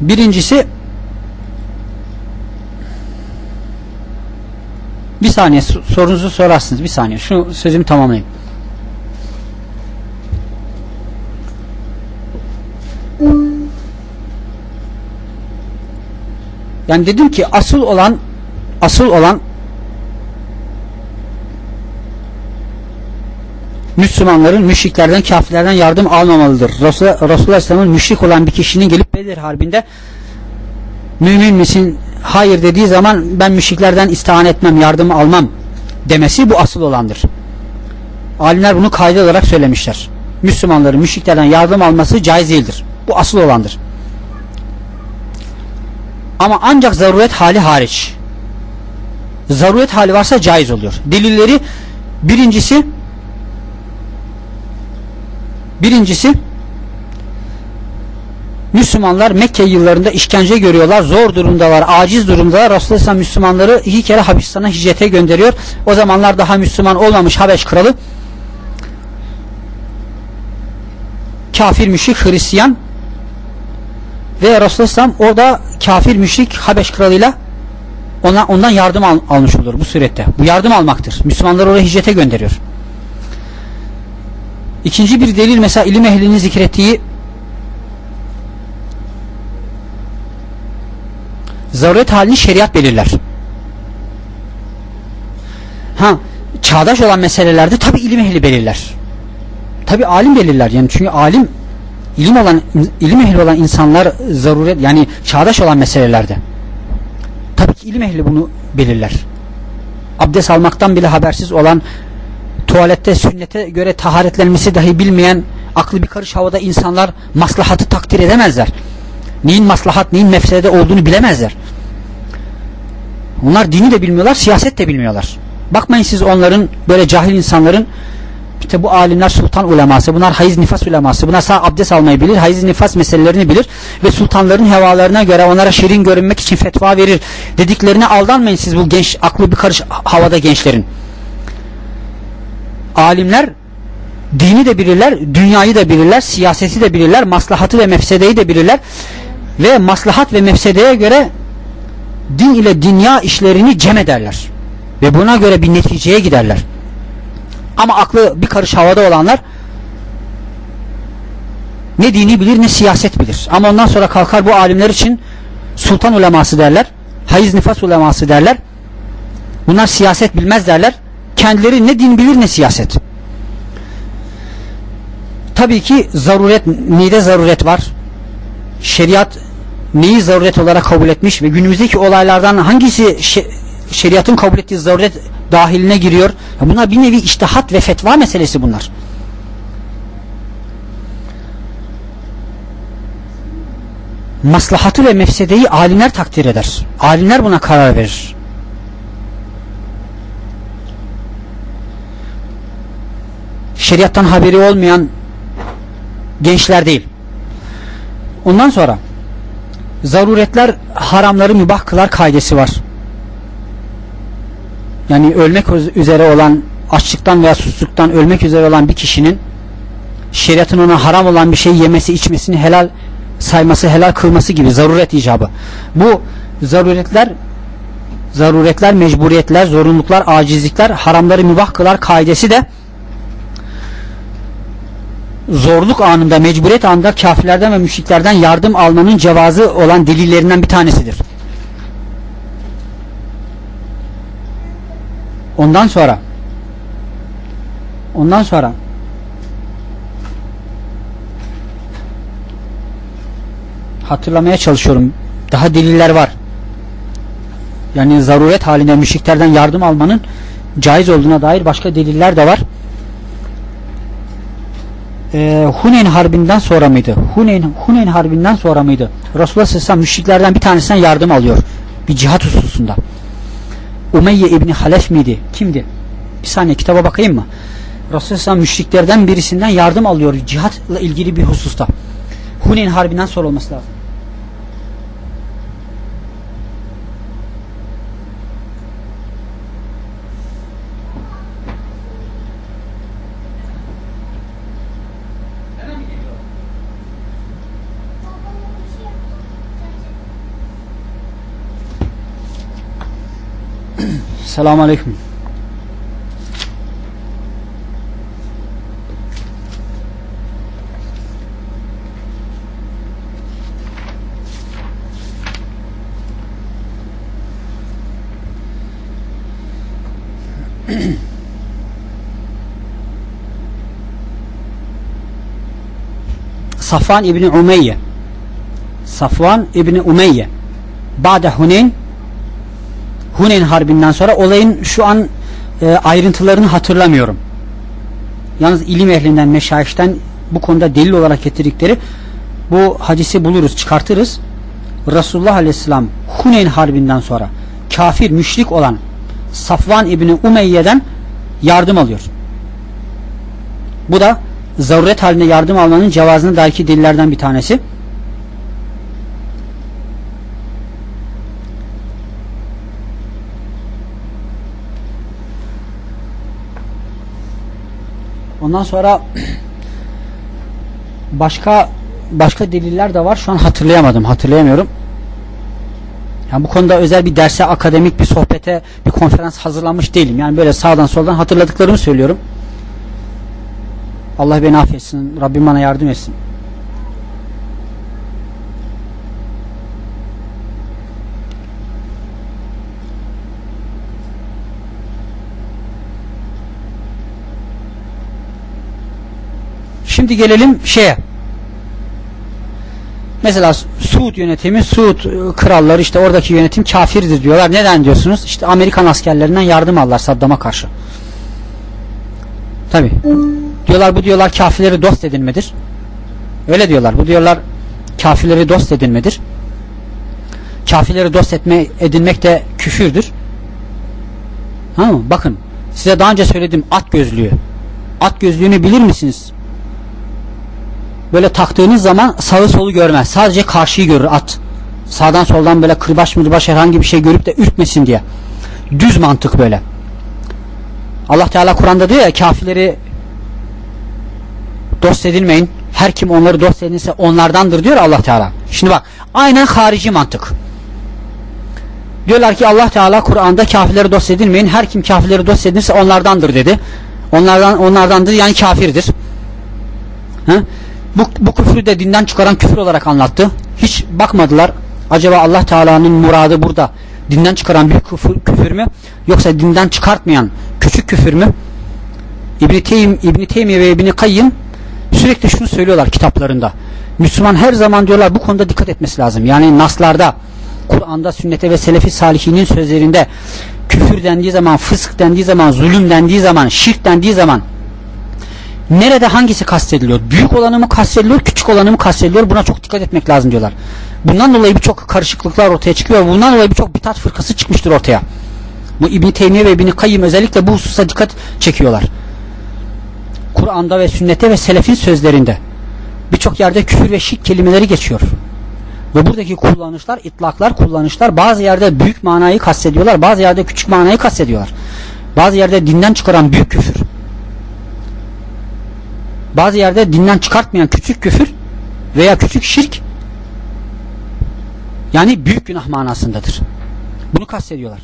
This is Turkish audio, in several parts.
Birincisi bir saniye sorunuzu sorarsınız. Bir saniye. Şu sözümü tamamlayayım. Yani dedim ki asıl olan asıl olan Müslümanların müşriklerden, kafirlerden yardım almamalıdır. Resul, Resulullah Aleyhisselam'ın müşrik olan bir kişinin gelip Bedir Harbi'nde mümin misin? Hayır dediği zaman ben müşriklerden istihan etmem, yardım almam demesi bu asıl olandır. Alimler bunu kaydı olarak söylemişler. Müslümanların müşriklerden yardım alması caiz değildir. Bu asıl olandır. Ama ancak zaruret hali hariç. Zaruret hali varsa caiz oluyor. Delilleri birincisi birincisi Müslümanlar Mekke yıllarında işkence görüyorlar, zor durumdalar, aciz durumdalar. Resulullah Müslümanları iki kere Habeşistan'a hicrete gönderiyor. O zamanlar daha Müslüman olmamış Habeş kralı kafir müşrik Hristiyan ve Resulullah orada kafir müşrik Habeş kralıyla ona, ondan yardım al, almış olur bu surette. Bu yardım almaktır. Müslümanları oraya hicrete gönderiyor. İkinci bir delil mesela ilim ehlinin zikrettiği zaruret halini şeriat belirler. Ha, çağdaş olan meselelerde tabi ilim ehli belirler. Tabi alim belirler. Yani çünkü alim ilim olan ilim ehli olan insanlar zaruret yani çağdaş olan meselelerde. Tabii ki ilim ehli bunu belirler. Abdest almaktan bile habersiz olan tuvalette sünnete göre taharetlenmesi dahi bilmeyen aklı bir karış havada insanlar maslahatı takdir edemezler. Neyin maslahat, neyin mefsede olduğunu bilemezler. Onlar dini de bilmiyorlar, siyaset de bilmiyorlar. Bakmayın siz onların böyle cahil insanların işte bu alimler sultan uleması, bunlar hayız nifas uleması, bunlar sağ abdest almayı bilir, hayız nifas meselelerini bilir ve sultanların hevalarına göre onlara şirin görünmek için fetva verir. Dediklerine aldanmayın siz bu genç, aklı bir karış havada gençlerin. Alimler dini de bilirler, dünyayı da bilirler, siyaseti de bilirler, maslahatı ve mefsedeyi de bilirler ve maslahat ve mefsedeye göre din ile dünya işlerini cem ederler ve buna göre bir neticeye giderler. Ama aklı bir karış havada olanlar ne dini bilir ne siyaset bilir. Ama ondan sonra kalkar bu alimler için sultan uleması derler. Hayız nifas uleması derler. Bunlar siyaset bilmez derler. Kendileri ne din bilir ne siyaset. Tabii ki zaruret, neyde zaruret var? Şeriat neyi zaruret olarak kabul etmiş ve günümüzdeki olaylardan hangisi şeriatın kabul ettiği zaruret dahiline giriyor. Bunlar bir nevi iştihat ve fetva meselesi bunlar. Maslahatı ve mefsedeyi alimler takdir eder. Alimler buna karar verir. Şeriattan haberi olmayan gençler değil. Ondan sonra zaruretler haramları mübah kılar kaidesi var yani ölmek üzere olan açlıktan veya susuzluktan ölmek üzere olan bir kişinin şeriatın ona haram olan bir şey yemesi içmesini helal sayması helal kılması gibi zaruret icabı. Bu zaruretler zaruretler, mecburiyetler, zorunluluklar, acizlikler haramları mübah kılar kaidesi de zorluk anında, mecburiyet anında kafirlerden ve müşriklerden yardım almanın cevazı olan delillerinden bir tanesidir. Ondan sonra ondan sonra hatırlamaya çalışıyorum. Daha deliller var. Yani zaruret halinde müşriklerden yardım almanın caiz olduğuna dair başka deliller de var. Ee, Huneyn Harbi'nden sonra mıydı? Huneyn, Huneyn Harbi'nden sonra mıydı? Resulullah Aleyhisselam müşriklerden bir tanesinden yardım alıyor. Bir cihat hususunda. Umeyye İbni Halef miydi? Kimdi? Bir saniye kitaba bakayım mı? Resulullah müşriklerden birisinden yardım alıyor cihatla ilgili bir hususta. Huneyn Harbi'nden sonra olması lazım. Selamun Aleyküm. Safvan İbni Umeyye Safvan İbni Umeyye Ba'de Huneyn Huneyn Harbi'nden sonra olayın şu an e, ayrıntılarını hatırlamıyorum. Yalnız ilim ehlinden, meşayişten bu konuda delil olarak getirdikleri bu hadisi buluruz, çıkartırız. Resulullah Aleyhisselam Huneyn Harbi'nden sonra kafir, müşrik olan Safvan İbni Umeyye'den yardım alıyor. Bu da zaruret halinde yardım almanın cevazına dair delillerden bir tanesi. Ondan sonra başka başka deliller de var. Şu an hatırlayamadım. Hatırlayamıyorum. Yani bu konuda özel bir derse, akademik bir sohbete, bir konferans hazırlanmış değilim. Yani böyle sağdan soldan hatırladıklarımı söylüyorum. Allah beni affetsin. Rabbim bana yardım etsin. Şimdi gelelim şeye. Mesela Suud yönetimi, Suud e, kralları işte oradaki yönetim kafirdir diyorlar. Neden diyorsunuz? İşte Amerikan askerlerinden yardım alırlar Saddam'a karşı. Tabi. Diyorlar bu diyorlar kafirleri dost edinmedir. Öyle diyorlar. Bu diyorlar kafirleri dost edinmedir. Kafirleri dost etme, edinmek de küfürdür. Ha mı? Bakın size daha önce söyledim at gözlüğü. At gözlüğünü bilir misiniz? Böyle taktığınız zaman sağı solu görmez. Sadece karşıyı görür at. Sağdan soldan böyle kırbaç mırbaç herhangi bir şey görüp de ürkmesin diye. Düz mantık böyle. Allah Teala Kur'an'da diyor ya kafirleri dost edilmeyin. Her kim onları dost edinse onlardandır diyor Allah Teala. Şimdi bak aynen harici mantık. Diyorlar ki Allah Teala Kur'an'da kafirleri dost edilmeyin. Her kim kafirleri dost edinse onlardandır dedi. Onlardan onlardandır yani kafirdir. Ha? Bu, bu küfrü de dinden çıkaran küfür olarak anlattı. Hiç bakmadılar. Acaba Allah Teala'nın muradı burada dinden çıkaran büyük küfür, küfür mü yoksa dinden çıkartmayan küçük küfür mü? İbn Teym İbn Teymiye ve İbn Kayyim sürekli şunu söylüyorlar kitaplarında. Müslüman her zaman diyorlar bu konuda dikkat etmesi lazım. Yani naslarda, Kur'an'da, sünnete ve selefi salihinin sözlerinde küfür dendiği zaman, fısk dendiği zaman, zulüm dendiği zaman, şirk dendiği zaman Nerede hangisi kastediliyor? Büyük olanı mı kastediliyor, küçük olanı mı kastediliyor? Buna çok dikkat etmek lazım diyorlar. Bundan dolayı birçok karışıklıklar ortaya çıkıyor. Bundan dolayı birçok bitat fırkası çıkmıştır ortaya. Bu İbn Teymiye ve İbn Kayyim özellikle bu hususa dikkat çekiyorlar. Kur'an'da ve sünnete ve selefin sözlerinde birçok yerde küfür ve şirk kelimeleri geçiyor. Ve buradaki kullanışlar, itlaklar, kullanışlar bazı yerde büyük manayı kastediyorlar, bazı yerde küçük manayı kastediyorlar. Bazı yerde dinden çıkaran büyük küfür, bazı yerde dinden çıkartmayan küçük küfür veya küçük şirk yani büyük günah manasındadır. Bunu kastediyorlar.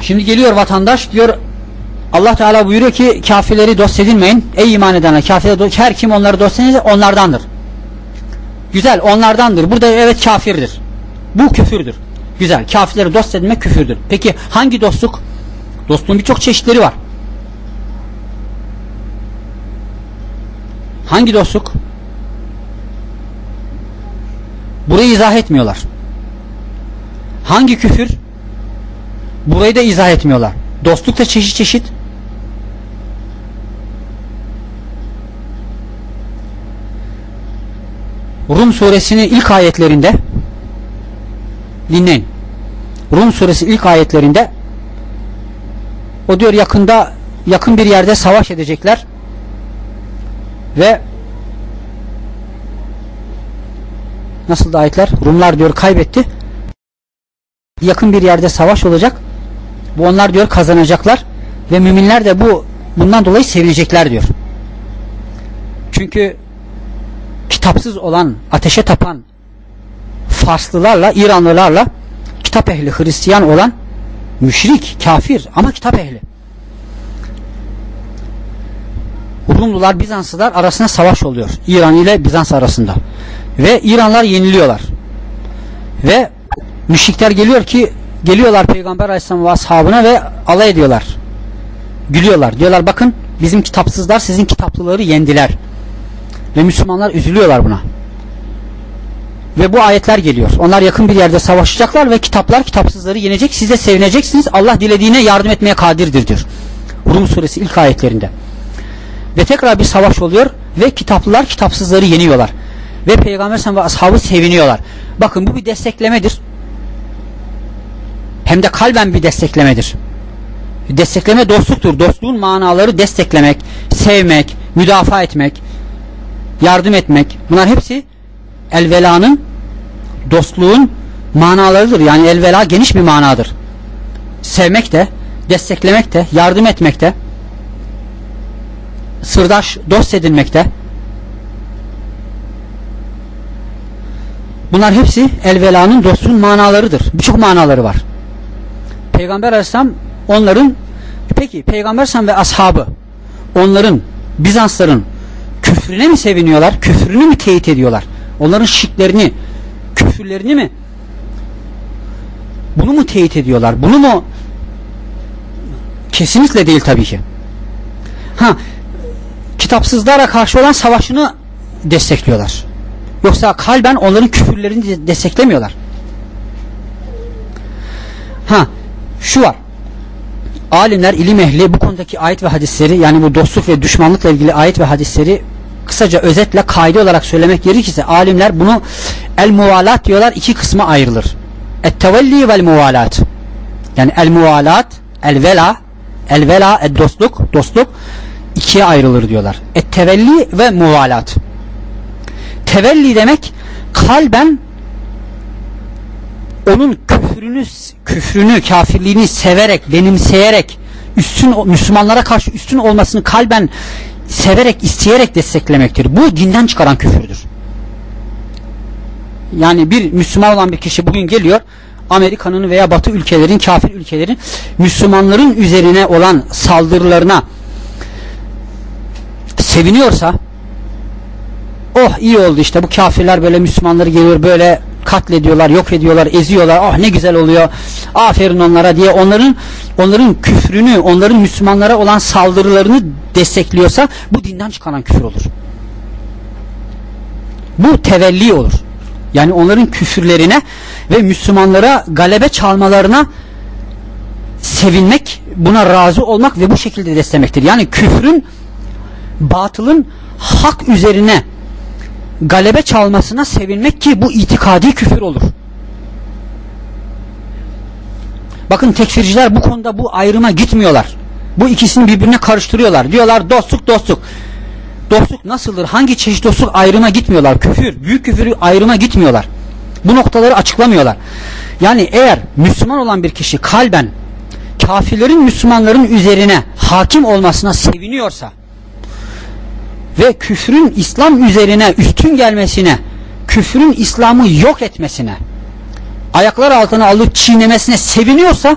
Şimdi geliyor vatandaş diyor Allah Teala buyuruyor ki kafirleri dost edinmeyin. Ey iman edenler kafirleri her kim onları dost edinirse onlardandır. Güzel onlardandır. Burada evet kafirdir. Bu küfürdür. Güzel. Kafirleri dost edinmek küfürdür. Peki hangi dostluk? Dostluğun birçok çeşitleri var. Hangi dostluk? Burayı izah etmiyorlar. Hangi küfür? Burayı da izah etmiyorlar. Dostluk da çeşit çeşit. Rum suresinin ilk ayetlerinde dinleyin. Rum suresi ilk ayetlerinde o diyor yakında yakın bir yerde savaş edecekler ve nasıl da ayetler? Rumlar diyor kaybetti. Yakın bir yerde savaş olacak. Bu onlar diyor kazanacaklar. Ve müminler de bu bundan dolayı sevinecekler diyor. Çünkü kitapsız olan ateşe tapan Farslılarla İranlılarla kitap ehli Hristiyan olan Müşrik, kafir ama kitap ehli. Rumlular, Bizanslılar arasında savaş oluyor. İran ile Bizans arasında. Ve İranlar yeniliyorlar. Ve müşrikler geliyor ki geliyorlar Peygamber Aleyhisselam ve ashabına ve alay ediyorlar. Gülüyorlar. Diyorlar bakın bizim kitapsızlar sizin kitaplıları yendiler. Ve Müslümanlar üzülüyorlar buna. Ve bu ayetler geliyor. Onlar yakın bir yerde savaşacaklar ve kitaplar kitapsızları yenecek. Siz de sevineceksiniz. Allah dilediğine yardım etmeye kadirdir diyor. Rum suresi ilk ayetlerinde. Ve tekrar bir savaş oluyor ve kitaplılar kitapsızları yeniyorlar. Ve Peygamber ve ashabı seviniyorlar. Bakın bu bir desteklemedir. Hem de kalben bir desteklemedir. Destekleme dostluktur. Dostluğun manaları desteklemek, sevmek, müdafaa etmek, yardım etmek. Bunlar hepsi elvelanın, dostluğun manalarıdır. Yani elvela geniş bir manadır. Sevmek de, desteklemek de, yardım etmek de, sırdaş, dost edinmekte. Bunlar hepsi elvelanın, dostluğun manalarıdır. Birçok manaları var. Peygamber Aleyhisselam onların peki Peygamber Aleyhisselam ve ashabı onların Bizansların küfrüne mi seviniyorlar? Küfrünü mü teyit ediyorlar? Onların şirklerini, küfürlerini mi bunu mu teyit ediyorlar? Bunu mu kesinlikle değil tabii ki. Ha kitapsızlara karşı olan savaşını destekliyorlar. Yoksa kalben onların küfürlerini desteklemiyorlar. Ha şu var. Alimler, ilim ehli bu konudaki ayet ve hadisleri yani bu dostluk ve düşmanlıkla ilgili ayet ve hadisleri kısaca özetle kaide olarak söylemek gerekirse alimler bunu el muvalat diyorlar iki kısma ayrılır. Et tevelli vel muvalat. Yani el muvalat, el vela, el vela, el dostluk, dostluk ikiye ayrılır diyorlar. Et tevelli ve muvalat. Tevelli demek kalben onun küfrünü, küfrünü, kafirliğini severek, benimseyerek, üstün Müslümanlara karşı üstün olmasını kalben severek, isteyerek desteklemektir. Bu dinden çıkaran küfürdür. Yani bir Müslüman olan bir kişi bugün geliyor, Amerika'nın veya Batı ülkelerin, kafir ülkelerin Müslümanların üzerine olan saldırılarına seviniyorsa oh iyi oldu işte bu kafirler böyle Müslümanları geliyor böyle katlediyorlar, yok ediyorlar, eziyorlar. Ah ne güzel oluyor. Aferin onlara diye onların onların küfrünü, onların Müslümanlara olan saldırılarını destekliyorsa bu dinden çıkaran küfür olur. Bu tevelli olur. Yani onların küfürlerine ve Müslümanlara galebe çalmalarına sevinmek, buna razı olmak ve bu şekilde desteklemektir. Yani küfrün batılın hak üzerine galebe çalmasına sevinmek ki bu itikadi küfür olur. Bakın tekfirciler bu konuda bu ayrıma gitmiyorlar. Bu ikisini birbirine karıştırıyorlar. Diyorlar dostluk dostluk. Dostluk nasıldır? Hangi çeşit dostluk ayrıma gitmiyorlar. Küfür, büyük küfürü ayrıma gitmiyorlar. Bu noktaları açıklamıyorlar. Yani eğer Müslüman olan bir kişi kalben kafirlerin Müslümanların üzerine hakim olmasına seviniyorsa ve küfrün İslam üzerine üstün gelmesine, küfrün İslam'ı yok etmesine, ayaklar altına alıp çiğnemesine seviniyorsa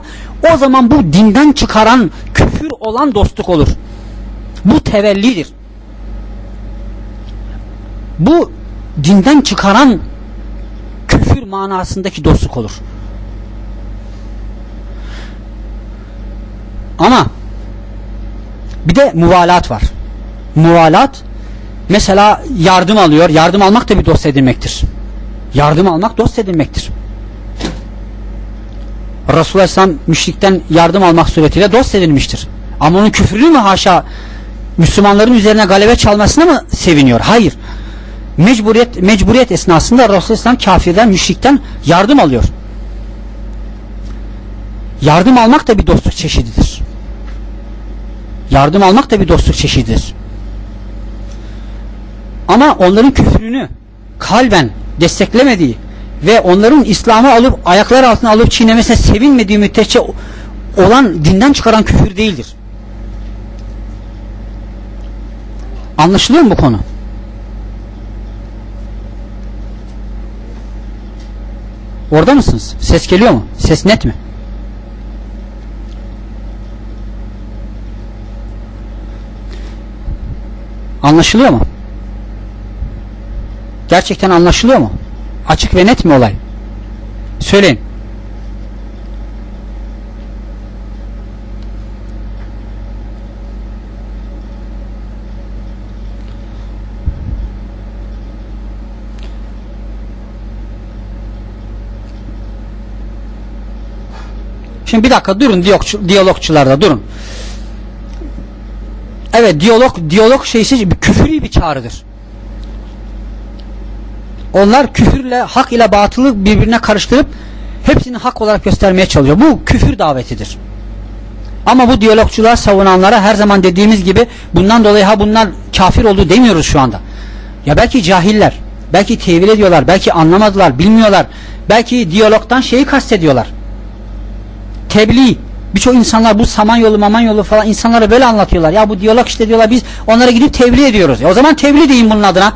o zaman bu dinden çıkaran küfür olan dostluk olur. Bu tevellidir. Bu dinden çıkaran küfür manasındaki dostluk olur. Ama bir de muvalat var. Muvalat mesela yardım alıyor. Yardım almak da bir dost edinmektir. Yardım almak dost edinmektir. Resulullah Aleyhisselam müşrikten yardım almak suretiyle dost edilmiştir. Ama onun küfrünü mü haşa Müslümanların üzerine galebe çalmasına mı seviniyor? Hayır. Mecburiyet, mecburiyet esnasında Resulullah Aleyhisselam kafirden, müşrikten yardım alıyor. Yardım almak da bir dostluk çeşididir. Yardım almak da bir dostluk çeşididir. Ama onların küfrünü kalben desteklemediği ve onların İslam'ı alıp ayaklar altına alıp çiğnemesine sevinmediği müddetçe olan dinden çıkaran küfür değildir. Anlaşılıyor mu bu konu? Orada mısınız? Ses geliyor mu? Ses net mi? Anlaşılıyor mu? Gerçekten anlaşılıyor mu? Açık ve net mi olay? Söyleyin. Şimdi bir dakika durun diyalogçu, diyalogçularda durun. Evet diyalog diyalog şeysi küfürü bir çağrıdır. Onlar küfürle hak ile batılı birbirine karıştırıp hepsini hak olarak göstermeye çalışıyor. Bu küfür davetidir. Ama bu diyalogçular savunanlara her zaman dediğimiz gibi bundan dolayı ha bunlar kafir oldu demiyoruz şu anda. Ya belki cahiller, belki tevil ediyorlar, belki anlamadılar, bilmiyorlar. Belki diyalogtan şeyi kastediyorlar tebliğ birçok insanlar bu samanyolu mamanyolu falan insanlara böyle anlatıyorlar. Ya bu diyalog işte diyorlar biz onlara gidip tebliğ ediyoruz. E o zaman tebliğ deyin bunun adına.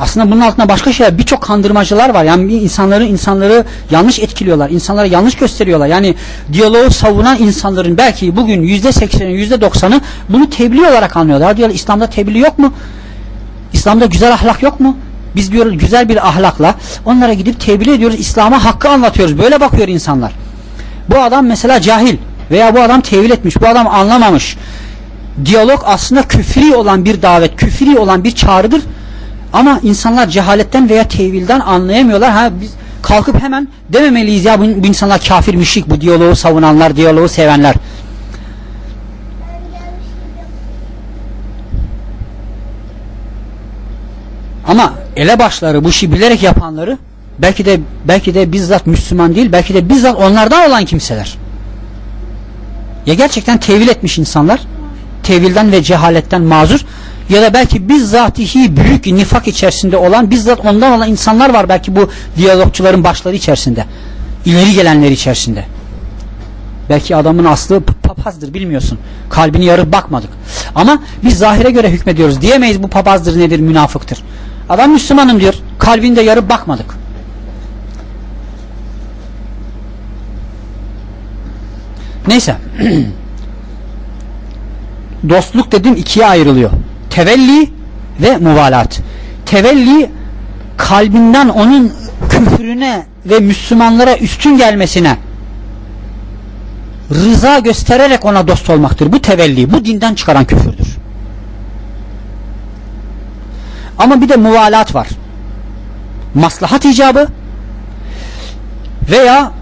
Aslında bunun altında başka şeyler birçok kandırmacılar var. Yani insanları insanları yanlış etkiliyorlar. insanlara yanlış gösteriyorlar. Yani diyaloğu savunan insanların belki bugün yüzde sekseni yüzde doksanı bunu tebliğ olarak anlıyorlar. Diyorlar İslam'da tebliğ yok mu? İslam'da güzel ahlak yok mu? Biz diyoruz güzel bir ahlakla onlara gidip tebliğ ediyoruz. İslam'a hakkı anlatıyoruz. Böyle bakıyor insanlar. Bu adam mesela cahil veya bu adam tevil etmiş. Bu adam anlamamış. Diyalog aslında küfri olan bir davet, küfri olan bir çağrıdır. Ama insanlar cehaletten veya tevilden anlayamıyorlar. Ha biz kalkıp hemen dememeliyiz ya bu, bu insanlar kafir müşrik bu diyaloğu savunanlar, diyaloğu sevenler. Ama elebaşları bu işi bilerek yapanları belki de belki de bizzat Müslüman değil belki de bizzat onlardan olan kimseler. Ya gerçekten tevil etmiş insanlar tevilden ve cehaletten mazur ya da belki bizzatihi büyük nifak içerisinde olan bizzat ondan olan insanlar var belki bu diyalogçuların başları içerisinde ileri gelenler içerisinde belki adamın aslı papazdır bilmiyorsun kalbini yarıp bakmadık ama biz zahire göre hükmediyoruz diyemeyiz bu papazdır nedir münafıktır Adam Müslümanım diyor. Kalbinde yarıp bakmadık. Neyse. Dostluk dedim ikiye ayrılıyor. Tevelli ve muvalat. Tevelli kalbinden onun küfrüne ve Müslümanlara üstün gelmesine rıza göstererek ona dost olmaktır. Bu tevelli, bu dinden çıkaran küfürdür. Ama bir de muvalat var. Maslahat icabı veya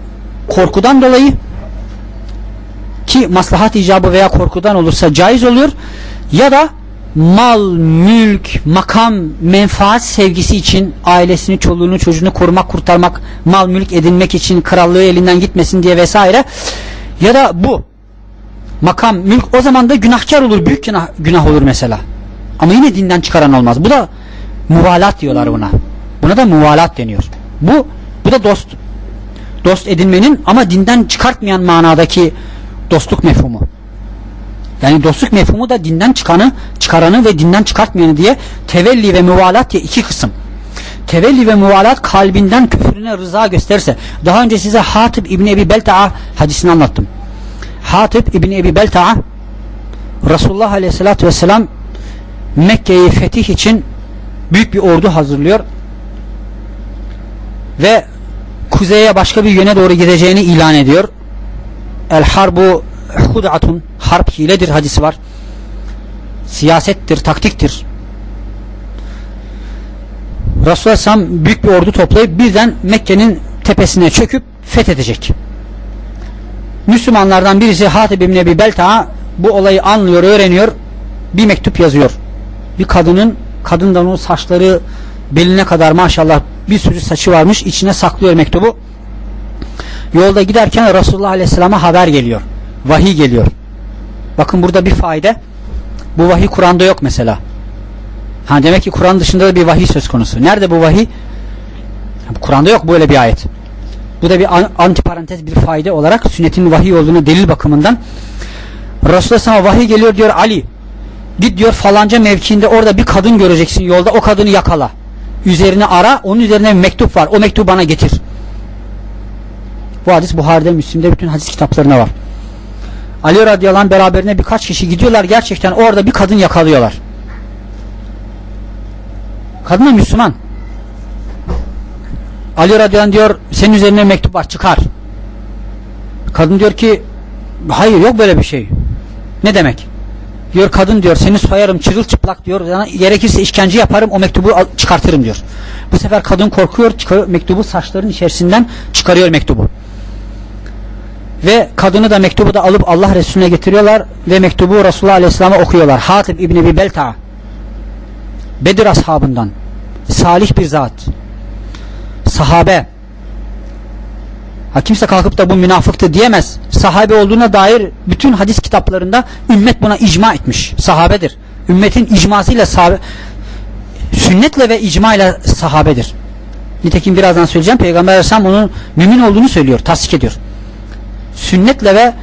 korkudan dolayı ki maslahat icabı veya korkudan olursa caiz oluyor ya da mal, mülk, makam, menfaat sevgisi için ailesini, çoluğunu, çocuğunu korumak, kurtarmak, mal, mülk edinmek için krallığı elinden gitmesin diye vesaire ya da bu makam, mülk o zaman da günahkar olur, büyük günah, günah olur mesela. Ama yine dinden çıkaran olmaz. Bu da Muvalat diyorlar buna. Buna da muvalat deniyor. Bu bu da dost. Dost edinmenin ama dinden çıkartmayan manadaki dostluk mefhumu. Yani dostluk mefhumu da dinden çıkanı, çıkaranı ve dinden çıkartmayanı diye tevelli ve muvalat diye iki kısım. Tevelli ve muvalat kalbinden küfrüne rıza gösterirse. Daha önce size Hatip İbni Ebi Belta'a hadisini anlattım. Hatip İbni Ebi Belta'a Resulullah Aleyhisselatü Vesselam Mekke'yi fetih için büyük bir ordu hazırlıyor ve kuzeye başka bir yöne doğru gideceğini ilan ediyor. El harbu hud'atun harp hiledir hadisi var. Siyasettir, taktiktir. Resulullah Sam büyük bir ordu toplayıp birden Mekke'nin tepesine çöküp fethedecek. Müslümanlardan birisi Hatib İbni Ebi Belta'a bu olayı anlıyor, öğreniyor. Bir mektup yazıyor. Bir kadının kadından o saçları beline kadar maşallah bir sürü saçı varmış içine saklıyor mektubu yolda giderken Resulullah Aleyhisselam'a haber geliyor vahiy geliyor bakın burada bir faide bu vahiy Kur'an'da yok mesela ha demek ki Kur'an dışında da bir vahiy söz konusu nerede bu vahiy Kur'an'da yok böyle bir ayet bu da bir antiparantez bir faide olarak sünnetin vahiy olduğunu delil bakımından Resulullah vahiy geliyor diyor Ali Git diyor falanca mevkiinde orada bir kadın göreceksin yolda o kadını yakala. Üzerine ara onun üzerine mektup var. O mektubu bana getir. Bu hadis Buhari'de Müslim'de bütün hadis kitaplarına var. Ali radıyallahu beraberine birkaç kişi gidiyorlar gerçekten orada bir kadın yakalıyorlar. Kadın da Müslüman. Ali radıyallahu diyor senin üzerine mektup var çıkar. Kadın diyor ki hayır yok böyle bir şey. Ne demek? Diyor kadın diyor seni soyarım çırılçıplak diyor. Yani gerekirse işkence yaparım o mektubu çıkartırım diyor. Bu sefer kadın korkuyor çıkıyor, mektubu saçların içerisinden çıkarıyor mektubu. Ve kadını da mektubu da alıp Allah Resulüne getiriyorlar ve mektubu Resulullah Aleyhisselam'a okuyorlar. Hatib İbni Ebi Belta Bedir ashabından. Salih bir zat. Sahabe. Ha kimse kalkıp da bu münafıktı diyemez. Sahabe olduğuna dair bütün hadis kitaplarında ümmet buna icma etmiş. Sahabedir. Ümmetin icmasıyla sahabe sünnetle ve icma sahabedir. Nitekim birazdan söyleyeceğim. Peygamber Aleyhisselam onun mümin olduğunu söylüyor tasdik ediyor sünnetle ve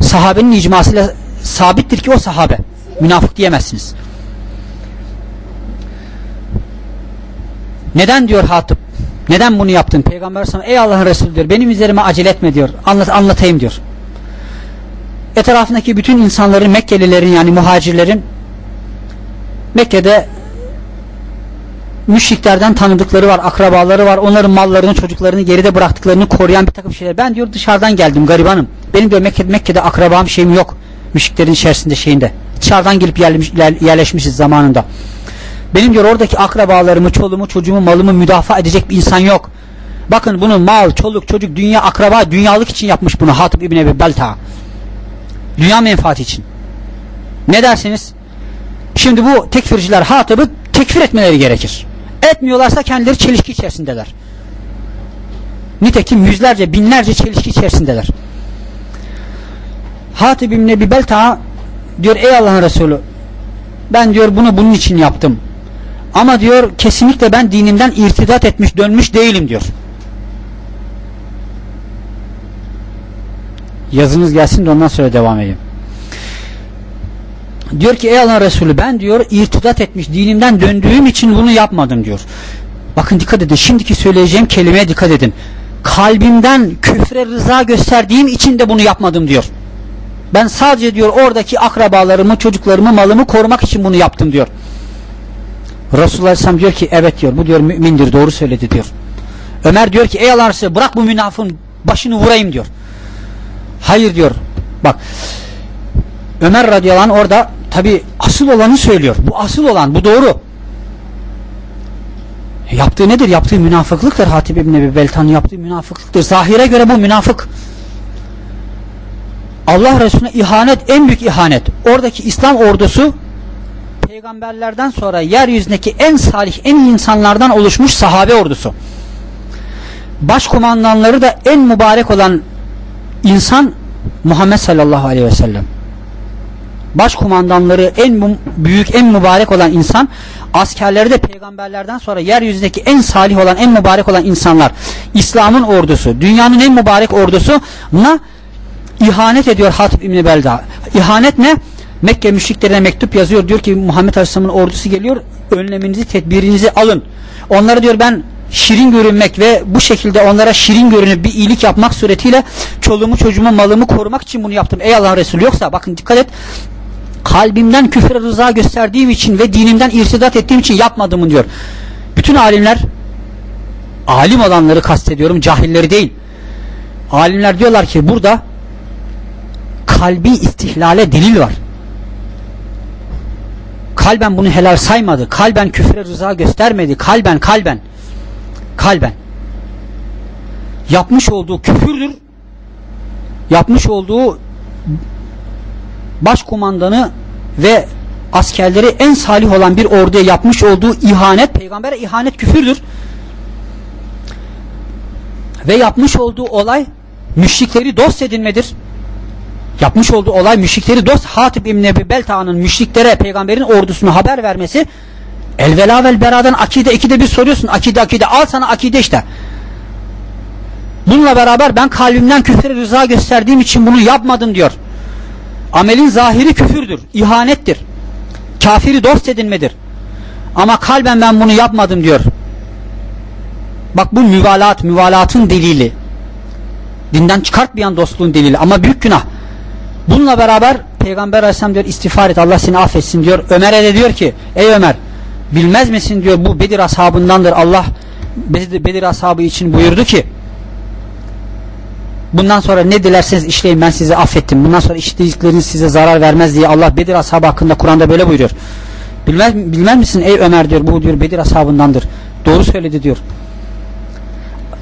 sahabenin icmasıyla sabittir ki o sahabe münafık diyemezsiniz Neden diyor Hatip? Neden bunu yaptın? Peygamber sana ey Allah'ın Resulü diyor. Benim üzerime acele etme diyor. Anlat, anlatayım diyor. Etrafındaki bütün insanların Mekkelilerin yani muhacirlerin Mekke'de müşriklerden tanıdıkları var, akrabaları var. Onların mallarını, çocuklarını geride bıraktıklarını koruyan bir takım şeyler. Ben diyor dışarıdan geldim garibanım. Benim diyor Mekke, Mekke'de akrabam şeyim yok. Müşriklerin içerisinde şeyinde. Dışarıdan gelip yerleşmiş, yerleşmişiz zamanında. Benim diyor oradaki akrabalarımı, çoluğumu, çocuğumu, malımı müdafaa edecek bir insan yok. Bakın bunu mal, çoluk, çocuk, dünya, akraba, dünyalık için yapmış bunu Hatip İbni Ebi Belta. Dünya menfaati için. Ne dersiniz? Şimdi bu tekfirciler Hatip'i tekfir etmeleri gerekir. Etmiyorlarsa kendileri çelişki içerisindeler. Nitekim yüzlerce, binlerce çelişki içerisindeler. Hatip İbni Ebi Belta diyor ey Allah'ın Resulü ben diyor bunu bunun için yaptım. Ama diyor kesinlikle ben dinimden irtidat etmiş dönmüş değilim diyor. Yazınız gelsin de ondan sonra devam edeyim. Diyor ki ey Allah Resulü ben diyor irtidat etmiş dinimden döndüğüm için bunu yapmadım diyor. Bakın dikkat edin şimdiki söyleyeceğim kelimeye dikkat edin. Kalbimden küfre rıza gösterdiğim için de bunu yapmadım diyor. Ben sadece diyor oradaki akrabalarımı, çocuklarımı, malımı korumak için bunu yaptım diyor. Resulullah Aleyhisselam diyor ki evet diyor bu diyor mümindir doğru söyledi diyor. Ömer diyor ki ey Allah Resulü bırak bu münafığın başını vurayım diyor. Hayır diyor. Bak Ömer radıyallahu anh orada tabi asıl olanı söylüyor. Bu asıl olan bu doğru. Yaptığı nedir? Yaptığı münafıklıktır. Hatip İbni Ebi Beltan'ın yaptığı münafıklıktır. Zahire göre bu münafık. Allah Resulüne ihanet en büyük ihanet. Oradaki İslam ordusu peygamberlerden sonra yeryüzündeki en salih, en iyi insanlardan oluşmuş sahabe ordusu. Başkumandanları da en mübarek olan insan Muhammed sallallahu aleyhi ve sellem. Başkumandanları en büyük, en mübarek olan insan, askerleri de peygamberlerden sonra yeryüzündeki en salih olan, en mübarek olan insanlar. İslam'ın ordusu, dünyanın en mübarek ordusuna ihanet ediyor Hatip İbni Belda. İhanet ne? Mekke müşriklerine mektup yazıyor. Diyor ki Muhammed Aleyhisselam'ın ordusu geliyor. Önleminizi, tedbirinizi alın. Onlara diyor ben şirin görünmek ve bu şekilde onlara şirin görünüp bir iyilik yapmak suretiyle çoluğumu, çocuğumu, malımı korumak için bunu yaptım. Ey Allah'ın Resulü yoksa bakın dikkat et kalbimden küfre rıza gösterdiğim için ve dinimden irtidat ettiğim için yapmadım diyor. Bütün alimler alim olanları kastediyorum cahilleri değil. Alimler diyorlar ki burada kalbi istihlale delil var. Kalben bunu helal saymadı. Kalben küfre rıza göstermedi. Kalben kalben. Kalben. Yapmış olduğu küfürdür. Yapmış olduğu başkumandanı ve askerleri en salih olan bir orduya yapmış olduğu ihanet, peygambere ihanet küfürdür. Ve yapmış olduğu olay müşrikleri dost edinmedir. Yapmış olduğu olay müşrikleri dost Hatip İbni Ebi Belta'nın müşriklere peygamberin ordusunu haber vermesi. Elvela vel beradan akide ikide bir soruyorsun. Akide akide. Al sana akide işte. Bununla beraber ben kalbimden küfre rıza gösterdiğim için bunu yapmadım diyor amelin zahiri küfürdür ihanettir. Kafiri dost edinmedir. Ama kalben ben bunu yapmadım diyor. Bak bu müvalat müvalatın delili. Dinden çıkartmayan dostluğun delili. Ama büyük günah. Bununla beraber Peygamber Aleyhisselam diyor istiğfar et Allah seni affetsin diyor. Ömer'e de diyor ki ey Ömer bilmez misin diyor bu Bedir ashabındandır. Allah Bedir ashabı için buyurdu ki bundan sonra ne dilerseniz işleyin ben sizi affettim. Bundan sonra işledikleriniz size zarar vermez diye Allah Bedir ashabı hakkında Kur'an'da böyle buyuruyor. Bilmez, bilmez misin ey Ömer diyor bu diyor Bedir ashabındandır. Doğru söyledi diyor.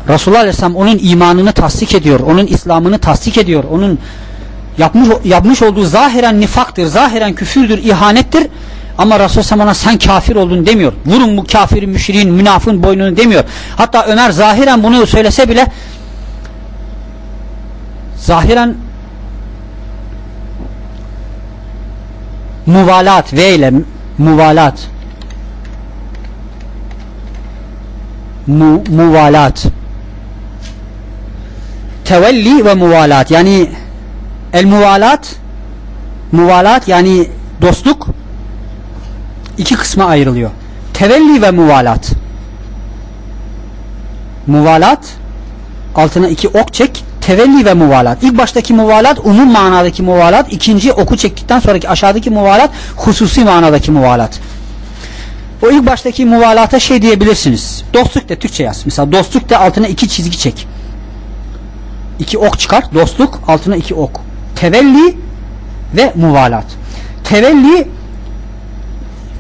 Resulullah Aleyhisselam onun imanını tasdik ediyor. Onun İslam'ını tasdik ediyor. Onun yapmış, yapmış olduğu zahiren nifaktır, zahiren küfürdür, ihanettir. Ama Resulullah ona sen kafir oldun demiyor. Vurun bu kafirin, müşriğin, münafın boynunu demiyor. Hatta Ömer zahiren bunu söylese bile zahiren muvalat ve ile muvalat mu, muvalat tevelli ve muvalat yani el muvalat muvalat yani dostluk iki kısma ayrılıyor. Tevelli ve muvalat. Muvalat altına iki ok çek. Tevelli ve muvalat. İlk baştaki muvalat umum manadaki muvalat. ikinci oku çektikten sonraki aşağıdaki muvalat hususi manadaki muvalat. O ilk baştaki muvalata şey diyebilirsiniz. Dostluk de Türkçe yaz. Mesela dostluk de altına iki çizgi çek. İki ok çıkar. Dostluk altına iki ok. Tevelli ve muvalat. Tevelli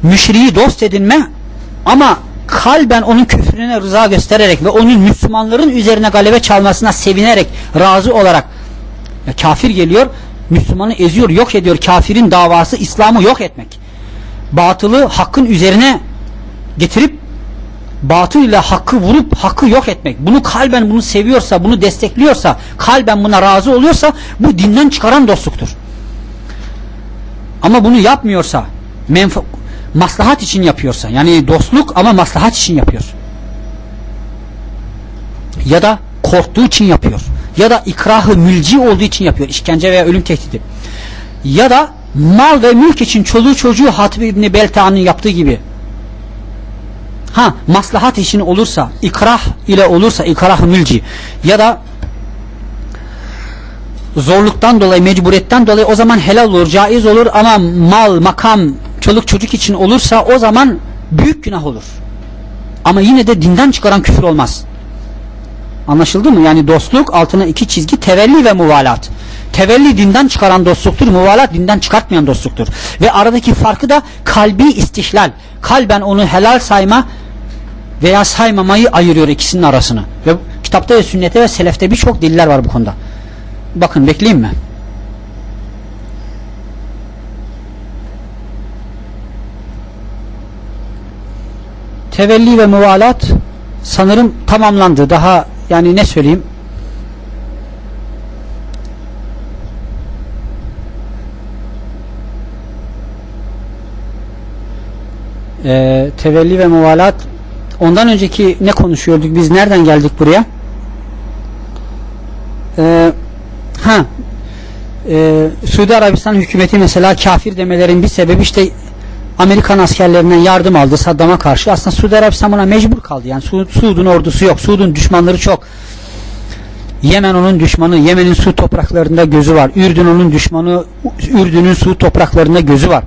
müşriyi dost edinme ama kalben onun küfrüne rıza göstererek ve onun Müslümanların üzerine galebe çalmasına sevinerek razı olarak ya kafir geliyor Müslümanı eziyor yok ediyor. Kafirin davası İslam'ı yok etmek. Batılı hakkın üzerine getirip batıl ile hakkı vurup hakkı yok etmek. Bunu kalben bunu seviyorsa bunu destekliyorsa kalben buna razı oluyorsa bu dinden çıkaran dostluktur. Ama bunu yapmıyorsa maslahat için yapıyorsa yani dostluk ama maslahat için yapıyor ya da korktuğu için yapıyor. Ya da ikrahı mülci olduğu için yapıyor işkence veya ölüm tehdidi. Ya da mal ve mülk için çoluğu çocuğu Hatib İbni Belta'nın yaptığı gibi. Ha maslahat için olursa ikrah ile olursa ikrah mülci. Ya da zorluktan dolayı mecburiyetten dolayı o zaman helal olur caiz olur ama mal makam çoluk çocuk için olursa o zaman büyük günah olur. Ama yine de dinden çıkaran küfür olmaz. Anlaşıldı mı? Yani dostluk altına iki çizgi tevelli ve muvalat. Tevelli dinden çıkaran dostluktur. Muvalat dinden çıkartmayan dostluktur. Ve aradaki farkı da kalbi istihlal. Kalben onu helal sayma veya saymamayı ayırıyor ikisinin arasını. Ve kitapta ve sünnete ve selefte birçok diller var bu konuda. Bakın bekleyeyim mi? Tevelli ve muvalat sanırım tamamlandı. Daha yani ne söyleyeyim? Ee, tevelli ve muvalat ondan önceki ne konuşuyorduk? Biz nereden geldik buraya? Ee, ha e, Suudi Arabistan hükümeti mesela kafir demelerin bir sebebi işte Amerikan askerlerinden yardım aldı Saddam'a karşı. Aslında Suudi Arabistan buna mecbur kaldı. Yani Su Suud'un ordusu yok. Suud'un düşmanları çok. Yemen onun düşmanı. Yemen'in su topraklarında gözü var. Ürdün onun düşmanı. Ürdün'ün su topraklarında gözü var.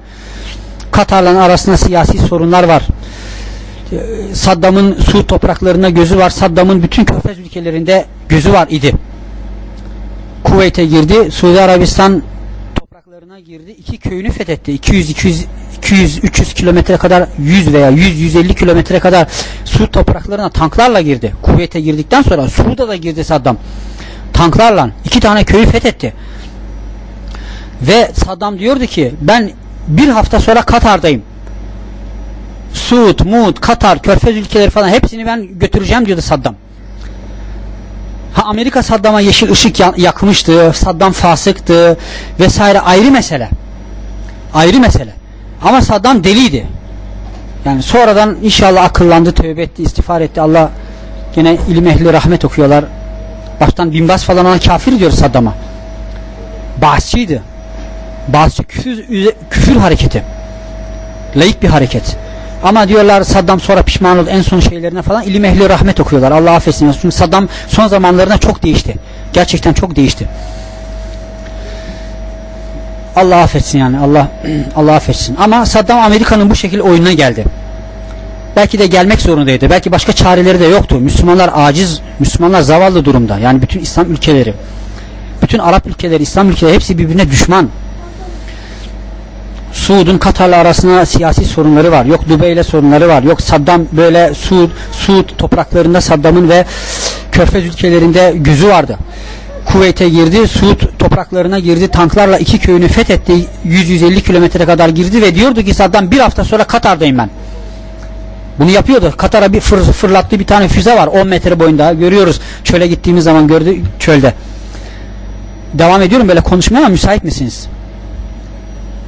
Katar'la arasında siyasi sorunlar var. Saddam'ın su topraklarında gözü var. Saddam'ın bütün körfez ülkelerinde gözü var idi. Kuveyt'e girdi. Suudi Arabistan topraklarına girdi. İki köyünü fethetti. 200 200 200-300 kilometre kadar 100 veya 100-150 kilometre kadar Suud topraklarına tanklarla girdi. Kuvvete girdikten sonra Suud'a da girdi Saddam. Tanklarla iki tane köyü fethetti. Ve Saddam diyordu ki ben bir hafta sonra Katar'dayım. Suud, Muud, Katar, Körfez ülkeleri falan hepsini ben götüreceğim diyordu Saddam. Ha Amerika Saddam'a yeşil ışık yakmıştı, Saddam fasıktı vesaire ayrı mesele. Ayrı mesele. Ama Saddam deliydi. Yani sonradan inşallah akıllandı, tövbe etti, istiğfar etti. Allah gene ilim ehli rahmet okuyorlar. Baştan binbaz falan ona kafir diyor Saddam'a. Bahsçiydi. Bahsçı küfür, küfür hareketi. Layık bir hareket. Ama diyorlar Saddam sonra pişman oldu en son şeylerine falan ilim ehli rahmet okuyorlar. Allah affetsin. Çünkü Saddam son zamanlarında çok değişti. Gerçekten çok değişti. Allah affetsin yani Allah Allah affetsin. Ama Saddam Amerika'nın bu şekilde oyununa geldi. Belki de gelmek zorundaydı. Belki başka çareleri de yoktu. Müslümanlar aciz, Müslümanlar zavallı durumda. Yani bütün İslam ülkeleri, bütün Arap ülkeleri, İslam ülkeleri hepsi birbirine düşman. Suud'un Katar'la arasında siyasi sorunları var. Yok Dubai sorunları var. Yok Saddam böyle Suud, Suud topraklarında Saddam'ın ve Körfez ülkelerinde güzü vardı. Kuveyt'e girdi, Suud topraklarına girdi, tanklarla iki köyünü fethetti, 100-150 kilometre kadar girdi ve diyordu ki Saddam bir hafta sonra Katar'dayım ben. Bunu yapıyordu. Katar'a bir fır, fırlattığı bir tane füze var 10 metre boyunda. Görüyoruz. Çöle gittiğimiz zaman gördü çölde. Devam ediyorum böyle konuşmaya ama müsait misiniz?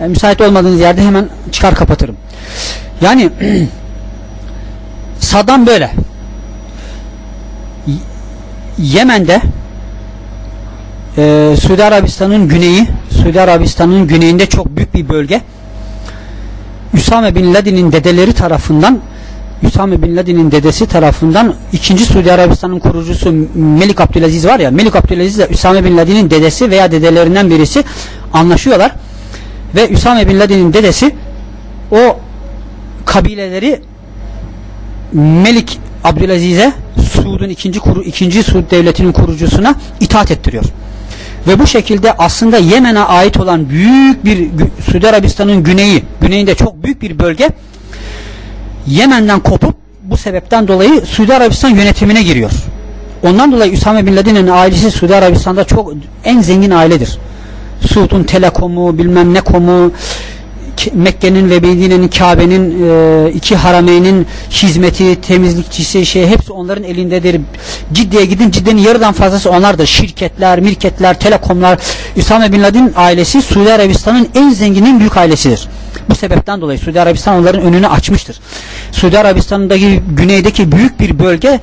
Yani müsait olmadığınız yerde hemen çıkar kapatırım. Yani Saddam böyle. Yemen'de e, Suudi Arabistan'ın güneyi Suudi Arabistan'ın güneyinde çok büyük bir bölge Üsame Bin Laden'in dedeleri tarafından Üsame Bin Laden'in dedesi tarafından ikinci Suudi Arabistan'ın kurucusu Melik Abdülaziz var ya Melik Abdülaziz ile Üsame Bin Laden'in dedesi veya dedelerinden birisi anlaşıyorlar ve Üsame Bin Laden'in dedesi o kabileleri Melik Abdülaziz'e Suud'un ikinci kuru, ikinci Suud devletinin kurucusuna itaat ettiriyor. Ve bu şekilde aslında Yemen'e ait olan büyük bir Suudi Arabistan'ın güneyi, güneyinde çok büyük bir bölge Yemen'den kopup bu sebepten dolayı Suudi Arabistan yönetimine giriyor. Ondan dolayı Üsame Bin Laden'in ailesi Suudi Arabistan'da çok en zengin ailedir. Suud'un telekomu, bilmem ne komu, Mekke'nin ve Medine'nin, Kabe'nin, e, iki harameynin hizmeti, temizlikçisi şey hepsi onların elindedir. Ciddiye gidin ciddenin yarıdan fazlası onlardır. Şirketler, mirketler, telekomlar. Üsame Bin Laden ailesi Suudi Arabistan'ın en zenginin büyük ailesidir. Bu sebepten dolayı Suudi Arabistan onların önünü açmıştır. Suudi Arabistan'daki güneydeki büyük bir bölge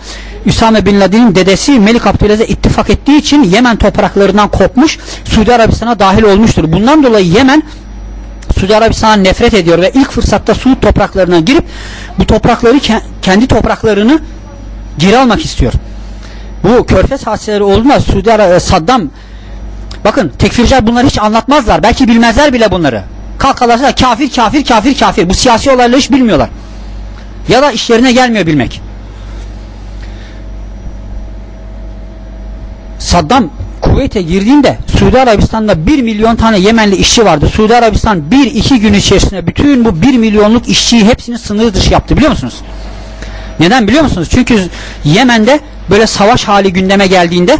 Üsame Bin Laden'in dedesi Melik Abdülaziz'e ittifak ettiği için Yemen topraklarından kopmuş Suudi Arabistan'a dahil olmuştur. Bundan dolayı Yemen Suudi Arabistan'a nefret ediyor ve ilk fırsatta Suud topraklarına girip bu toprakları kendi topraklarını geri almak istiyor. Bu körfez hadiseleri olduğunda Suudi Arabistan Saddam bakın tekfirciler bunları hiç anlatmazlar. Belki bilmezler bile bunları. Kalkarlarsa kafir kafir kafir kafir. Bu siyasi olayları hiç bilmiyorlar. Ya da işlerine gelmiyor bilmek. Saddam Kuveyt'e girdiğinde Suudi Arabistan'da 1 milyon tane Yemenli işçi vardı. Suudi Arabistan 1-2 gün içerisinde bütün bu 1 milyonluk işçiyi hepsini sınır dışı yaptı biliyor musunuz? Neden biliyor musunuz? Çünkü Yemen'de böyle savaş hali gündeme geldiğinde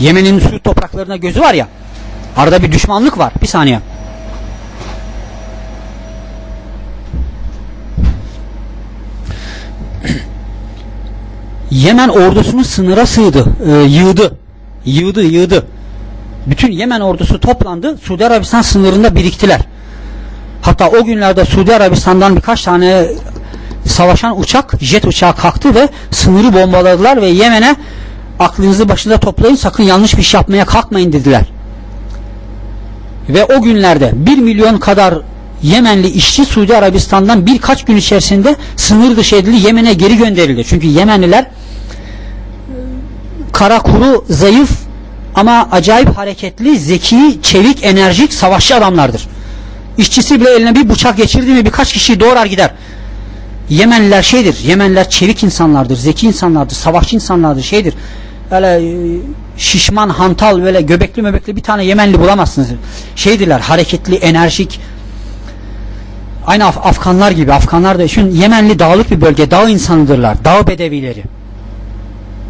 Yemen'in Suud topraklarına gözü var ya arada bir düşmanlık var. Bir saniye. Yemen ordusunu sınıra sığdı, e, yığdı yığdı yığdı. Bütün Yemen ordusu toplandı. Suudi Arabistan sınırında biriktiler. Hatta o günlerde Suudi Arabistan'dan birkaç tane savaşan uçak, jet uçağı kalktı ve sınırı bombaladılar ve Yemen'e aklınızı başında toplayın sakın yanlış bir şey yapmaya kalkmayın dediler. Ve o günlerde bir milyon kadar Yemenli işçi Suudi Arabistan'dan birkaç gün içerisinde sınır dışı edildi Yemen'e geri gönderildi. Çünkü Yemenliler kara kuru, zayıf ama acayip hareketli, zeki, çevik, enerjik, savaşçı adamlardır. İşçisi bile eline bir bıçak geçirdi mi birkaç kişiyi doğrar gider. Yemenliler şeydir, Yemenliler çevik insanlardır, zeki insanlardır, savaşçı insanlardır, şeydir. Öyle e, şişman, hantal, böyle göbekli möbekli bir tane Yemenli bulamazsınız. Şeydirler, hareketli, enerjik. Aynı Af Afganlar gibi. Afganlar da, şimdi Yemenli dağlık bir bölge, dağ insanıdırlar, dağ bedevileri.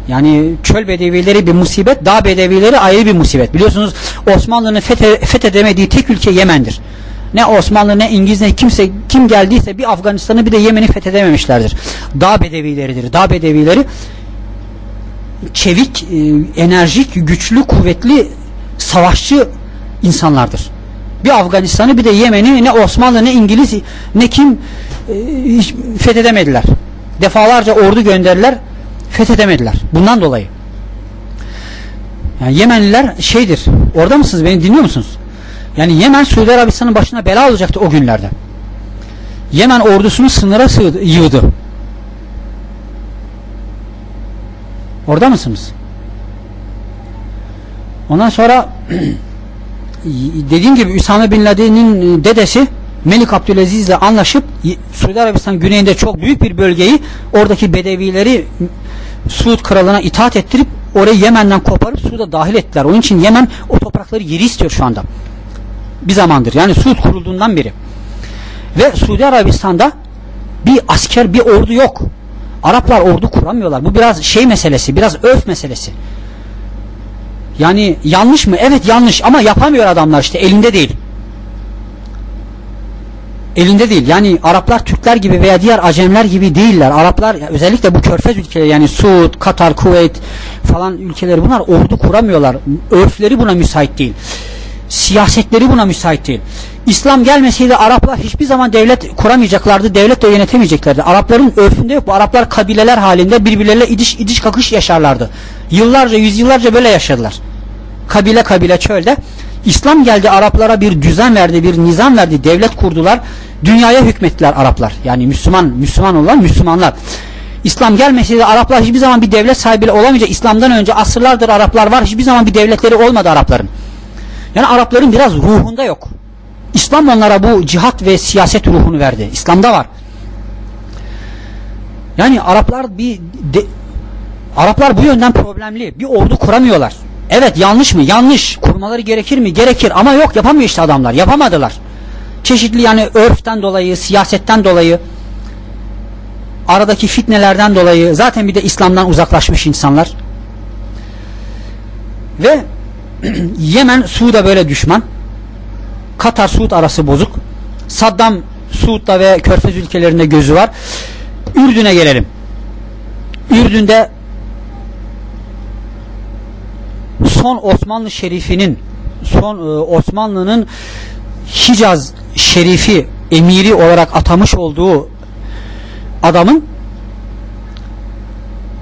Yani çöl bedevileri bir musibet, dağ bedevileri ayrı bir musibet. Biliyorsunuz Osmanlı'nın fethe, fethedemediği tek ülke Yemen'dir. Ne Osmanlı ne İngiliz ne kimse kim geldiyse bir Afganistan'ı bir de Yemen'i fethedememişlerdir. Dağ bedevileridir. Dağ bedevileri çevik, e, enerjik, güçlü, kuvvetli savaşçı insanlardır. Bir Afganistan'ı bir de Yemen'i ne Osmanlı ne İngiliz ne kim e, fethedemediler. Defalarca ordu gönderdiler fethedemediler. Bundan dolayı. Yani Yemenliler şeydir. Orada mısınız? Beni dinliyor musunuz? Yani Yemen Suudi Arabistan'ın başına bela olacaktı o günlerde. Yemen ordusunu sınıra sığdı, yığdı. Orada mısınız? Ondan sonra dediğim gibi Üsame Bin Laden'in dedesi Melik Abdülaziz ile anlaşıp Suudi Arabistan güneyinde çok büyük bir bölgeyi oradaki bedevileri Suud kralına itaat ettirip orayı Yemen'den koparıp Suud'a dahil ettiler. Onun için Yemen o toprakları yeri istiyor şu anda. Bir zamandır. Yani Suud kurulduğundan beri. Ve Suudi Arabistan'da bir asker, bir ordu yok. Araplar ordu kuramıyorlar. Bu biraz şey meselesi, biraz öf meselesi. Yani yanlış mı? Evet yanlış ama yapamıyor adamlar işte elinde değil. Elinde değil. Yani Araplar Türkler gibi veya diğer Acemler gibi değiller. Araplar özellikle bu körfez ülkeleri yani Suud, Katar, Kuveyt falan ülkeleri bunlar ordu kuramıyorlar. Örfleri buna müsait değil. Siyasetleri buna müsait değil. İslam gelmeseydi Araplar hiçbir zaman devlet kuramayacaklardı, devlet de yönetemeyeceklerdi. Arapların örfünde yok bu. Araplar kabileler halinde birbirleriyle idiş idiş kakış yaşarlardı. Yıllarca, yüzyıllarca böyle yaşadılar. Kabile kabile çölde. İslam geldi Araplara bir düzen verdi, bir nizam verdi, devlet kurdular. Dünyaya hükmettiler Araplar. Yani Müslüman, Müslüman olan Müslümanlar. İslam gelmeseydi Araplar hiçbir zaman bir devlet sahibi olamayacak. İslam'dan önce asırlardır Araplar var. Hiçbir zaman bir devletleri olmadı Arapların. Yani Arapların biraz ruhunda yok. İslam onlara bu cihat ve siyaset ruhunu verdi. İslam'da var. Yani Araplar bir de, Araplar bu yönden problemli. Bir ordu kuramıyorlar. Evet yanlış mı? Yanlış. Kurmaları gerekir mi? Gerekir. Ama yok yapamıyor işte adamlar. Yapamadılar. Çeşitli yani örften dolayı, siyasetten dolayı, aradaki fitnelerden dolayı zaten bir de İslam'dan uzaklaşmış insanlar. Ve Yemen Suud'a böyle düşman. Katar Suud arası bozuk. Saddam Suud'da ve Körfez ülkelerinde gözü var. Ürdün'e gelelim. Ürdün'de son Osmanlı şerifinin son e, Osmanlı'nın Hicaz şerifi emiri olarak atamış olduğu adamın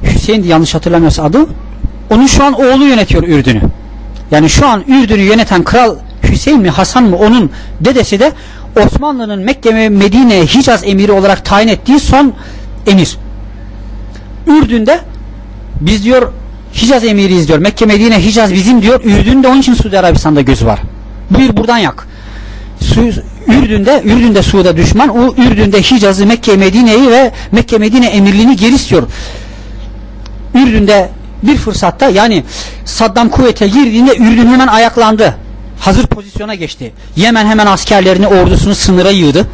Hüseyin yanlış hatırlamıyorsa adı onun şu an oğlu yönetiyor Ürdün'ü. Yani şu an Ürdün'ü yöneten kral Hüseyin mi Hasan mı onun dedesi de Osmanlı'nın Mekke ve Medine Hicaz emiri olarak tayin ettiği son emir. Ürdün'de biz diyor Hicaz emiriyiz diyor. Mekke Medine Hicaz bizim diyor. Ürdün'de onun için Suudi Arabistan'da gözü var. Buyur buradan yak. Su, Ürdün'de, Ürdün'de Suud'a düşman. O Ürdün'de Hicaz'ı, Mekke Medine'yi ve Mekke Medine emirliğini geri istiyor. Ürdün'de bir fırsatta yani Saddam kuvvete girdiğinde Ürdün hemen ayaklandı. Hazır pozisyona geçti. Yemen hemen askerlerini, ordusunu sınıra yığdı.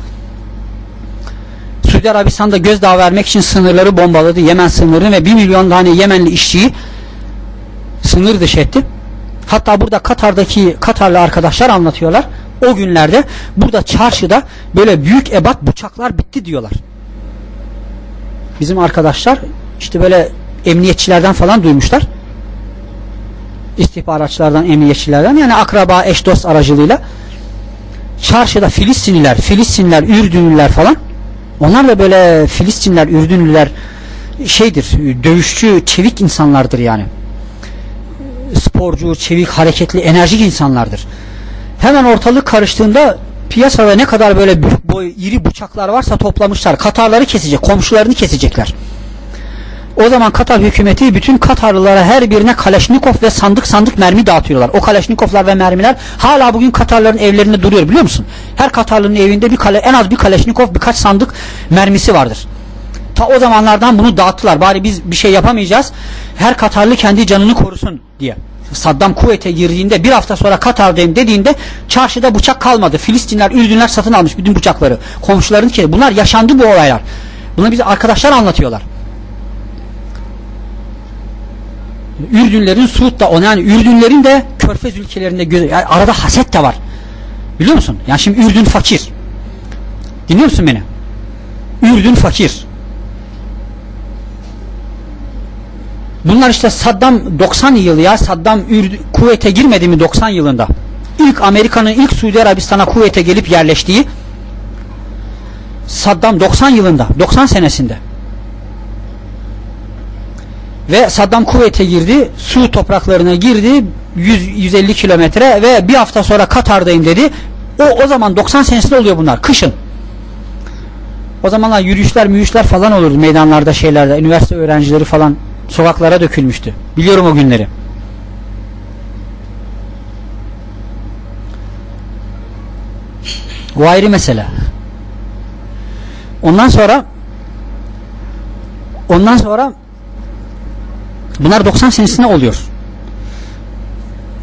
Suudi Arabistan'da gözdağı vermek için sınırları bombaladı. Yemen sınırını ve bir milyon tane Yemenli işçiyi sınır dışı etti. Hatta burada Katar'daki Katarlı arkadaşlar anlatıyorlar. O günlerde burada çarşıda böyle büyük ebat bıçaklar bitti diyorlar. Bizim arkadaşlar işte böyle emniyetçilerden falan duymuşlar. İstihbaratçılardan, emniyetçilerden yani akraba, eş dost aracılığıyla çarşıda Filistinliler, Filistinliler, Ürdünlüler falan onlar da böyle Filistinliler, Ürdünlüler şeydir, dövüşçü, çevik insanlardır yani sporcu, çevik, hareketli, enerjik insanlardır. Hemen ortalık karıştığında piyasada ne kadar böyle büyük boy, iri bıçaklar varsa toplamışlar. Katarları kesecek, komşularını kesecekler. O zaman Katar hükümeti bütün Katarlılara her birine Kaleşnikov ve sandık sandık mermi dağıtıyorlar. O Kaleşnikovlar ve mermiler hala bugün Katarların evlerinde duruyor biliyor musun? Her Katarlının evinde bir kale, en az bir Kaleşnikov birkaç sandık mermisi vardır. Ta o zamanlardan bunu dağıttılar. Bari biz bir şey yapamayacağız. Her Katarlı kendi canını korusun diye. Saddam kuvvete girdiğinde bir hafta sonra Katar'dayım dediğinde çarşıda bıçak kalmadı. Filistinler, Ürdünler satın almış bütün bıçakları. Komşuların ki bunlar yaşandı bu olaylar. Bunu bize arkadaşlar anlatıyorlar. Ürdünlerin Suud'da yani Ürdünlerin de Körfez ülkelerinde yani arada haset de var. Biliyor musun? Yani şimdi Ürdün fakir. Dinliyor musun beni? Ürdün fakir. Bunlar işte Saddam 90 yılı ya Saddam kuvvete girmedi mi 90 yılında? İlk Amerika'nın ilk Suudi Arabistan'a kuvvete gelip yerleştiği Saddam 90 yılında 90 senesinde. Ve Saddam kuvvete girdi su topraklarına girdi 100, 150 kilometre ve bir hafta sonra Katar'dayım dedi. O, o zaman 90 senesinde oluyor bunlar kışın. O zamanlar yürüyüşler müyüşler falan olurdu meydanlarda şeylerde üniversite öğrencileri falan sokaklara dökülmüştü. Biliyorum o günleri. O ayrı mesele. Ondan sonra ondan sonra bunlar 90 senesinde oluyor.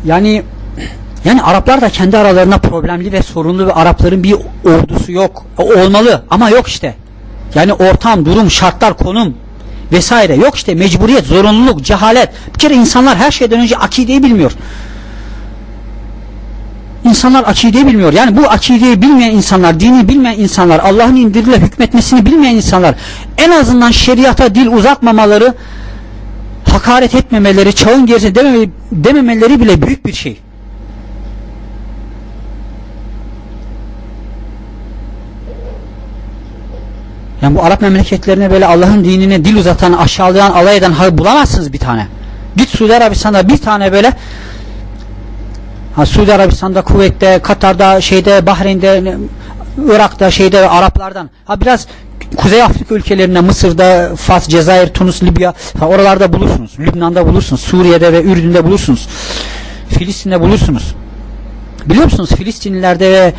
Yani yani Araplar da kendi aralarında problemli ve sorunlu ve Arapların bir ordusu yok. Olmalı ama yok işte. Yani ortam, durum, şartlar, konum vesaire yok işte mecburiyet, zorunluluk, cehalet. Bir kere insanlar her şeyden önce akideyi bilmiyor. İnsanlar akideyi bilmiyor. Yani bu akideyi bilmeyen insanlar, dini bilmeyen insanlar, Allah'ın indiriyle hükmetmesini bilmeyen insanlar en azından şeriata dil uzatmamaları, hakaret etmemeleri, çağın gerisine dememe, dememeleri bile büyük bir şey. Yani bu Arap memleketlerine böyle Allah'ın dinine dil uzatan, aşağılayan, alay eden bulamazsınız bir tane. Git Suudi Arabistan'da bir tane böyle ha, Suudi Arabistan'da, Kuveyt'te, Katar'da, şeyde, Bahreyn'de, Irak'ta, şeyde Araplardan. Ha biraz Kuzey Afrika ülkelerinde, Mısır'da, Fas, Cezayir, Tunus, Libya ha, oralarda bulursunuz. Lübnan'da bulursunuz. Suriye'de ve Ürdün'de bulursunuz. Filistin'de bulursunuz. Biliyor musunuz Filistinlilerde ve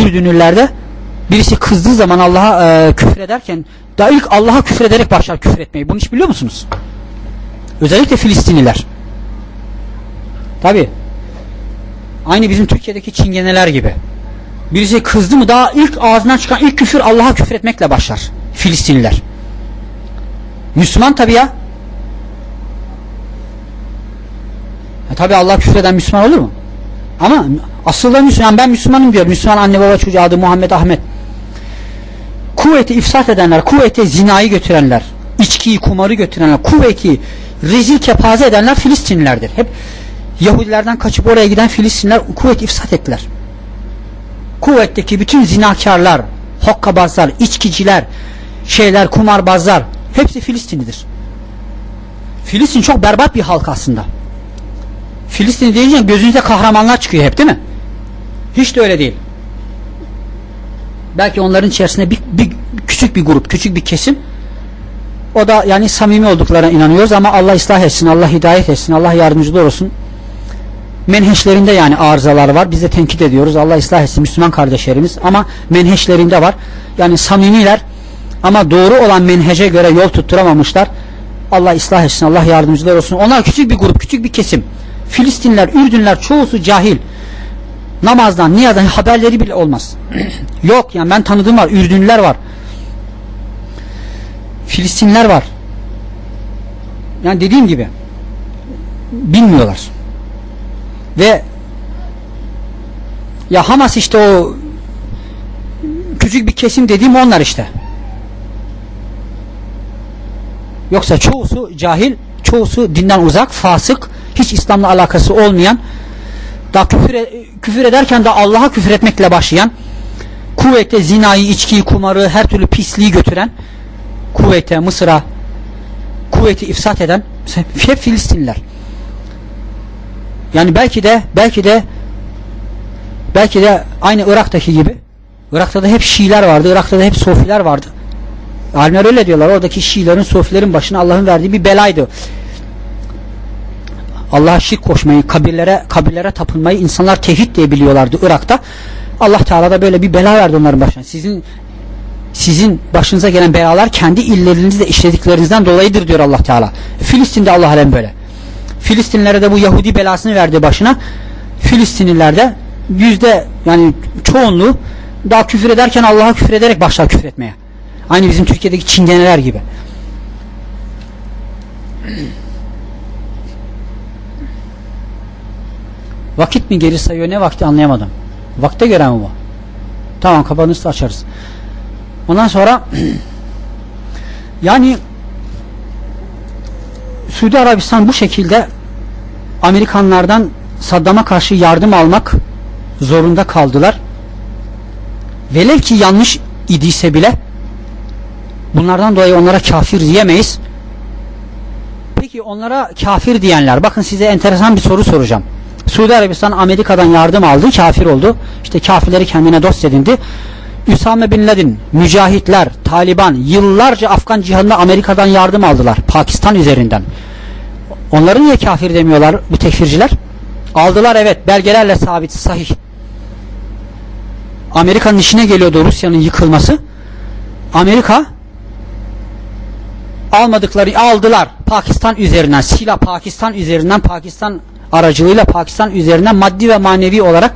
Ürdünlülerde birisi kızdığı zaman Allah'a e, küfür ederken daha ilk Allah'a küfür ederek başlar küfür etmeyi. Bunu hiç biliyor musunuz? Özellikle Filistinliler. Tabi. Aynı bizim Türkiye'deki çingeneler gibi. Birisi kızdı mı daha ilk ağzından çıkan ilk küfür Allah'a küfür etmekle başlar. Filistinliler. Müslüman tabi ya. E tabi Allah küfür eden Müslüman olur mu? Ama aslında Müslüman ben Müslümanım diyor. Müslüman anne baba çocuğu adı Muhammed Ahmet. Kuvveti ifsat edenler, kuvveti zinayı götürenler, içkiyi, kumarı götürenler, kuvveti rezil kepaze edenler Filistinlilerdir. Hep Yahudilerden kaçıp oraya giden Filistinler kuvvet ifsat ettiler. Kuvvetteki bütün zinakarlar, hokkabazlar, içkiciler, şeyler, kumarbazlar hepsi Filistinlidir. Filistin çok berbat bir halk aslında. Filistin deyince gözünüzde kahramanlar çıkıyor hep değil mi? Hiç de öyle değil. Belki onların içerisinde bir, bir küçük bir grup, küçük bir kesim o da yani samimi olduklarına inanıyoruz ama Allah ıslah etsin, Allah hidayet etsin, Allah yardımcılar olsun. Menheşlerinde yani arızalar var. Biz de tenkit ediyoruz. Allah ıslah etsin Müslüman kardeşlerimiz ama menheşlerinde var. Yani samimiler ama doğru olan menhece göre yol tutturamamışlar. Allah ıslah etsin, Allah yardımcılar olsun. Onlar küçük bir grup, küçük bir kesim. Filistinler, Ürdünler çoğusu cahil. Namazdan, niyazdan haberleri bile olmaz. Yok yani ben tanıdığım var. Ürdünler var. Filistinler var. Yani dediğim gibi bilmiyorlar. Ve ya Hamas işte o küçük bir kesim dediğim onlar işte. Yoksa çoğusu cahil, çoğusu dinden uzak, fasık, hiç İslam'la alakası olmayan, daha küfür, e, küfür ederken de Allah'a küfür etmekle başlayan, kuvvete zinayı, içkiyi, kumarı, her türlü pisliği götüren, kuvvete, Mısır'a, kuvveti ifsat eden hep Filistinliler. Yani belki de belki de belki de aynı Irak'taki gibi Irak'ta da hep Şiiler vardı. Irak'ta da hep Sofiler vardı. Alimler öyle diyorlar. Oradaki Şiilerin, Sofilerin başına Allah'ın verdiği bir belaydı. Allah'a şirk koşmayı, kabirlere kabirlere tapınmayı insanlar tevhid diye biliyorlardı Irak'ta. Allah Teala da böyle bir bela verdi onların başına. Sizin sizin başınıza gelen belalar kendi illerinizde işlediklerinizden dolayıdır diyor Allah Teala. Filistin'de Allah alem böyle. Filistinlilere de bu Yahudi belasını verdi başına. Filistinlilerde yüzde yani çoğunluğu daha küfür ederken Allah'a küfür ederek başlar küfür etmeye. Aynı bizim Türkiye'deki çingeneler gibi. Vakit mi geri sayıyor ne vakti anlayamadım. Vakte göre mi bu? Tamam kapanırsa açarız. Ondan sonra yani Suudi Arabistan bu şekilde Amerikanlardan Saddam'a karşı yardım almak zorunda kaldılar. Velev ki yanlış idiyse bile bunlardan dolayı onlara kafir diyemeyiz. Peki onlara kafir diyenler bakın size enteresan bir soru soracağım. Suudi Arabistan Amerika'dan yardım aldı, kafir oldu. İşte kafirleri kendine dost edindi. Üsame Bin Laden, mücahitler, Taliban yıllarca Afgan cihadında Amerika'dan yardım aldılar. Pakistan üzerinden. Onları niye kafir demiyorlar bu tekfirciler? Aldılar evet belgelerle sabit sahih. Amerika'nın işine geliyordu Rusya'nın yıkılması. Amerika almadıkları aldılar. Pakistan üzerinden silah Pakistan üzerinden Pakistan aracılığıyla Pakistan üzerinden maddi ve manevi olarak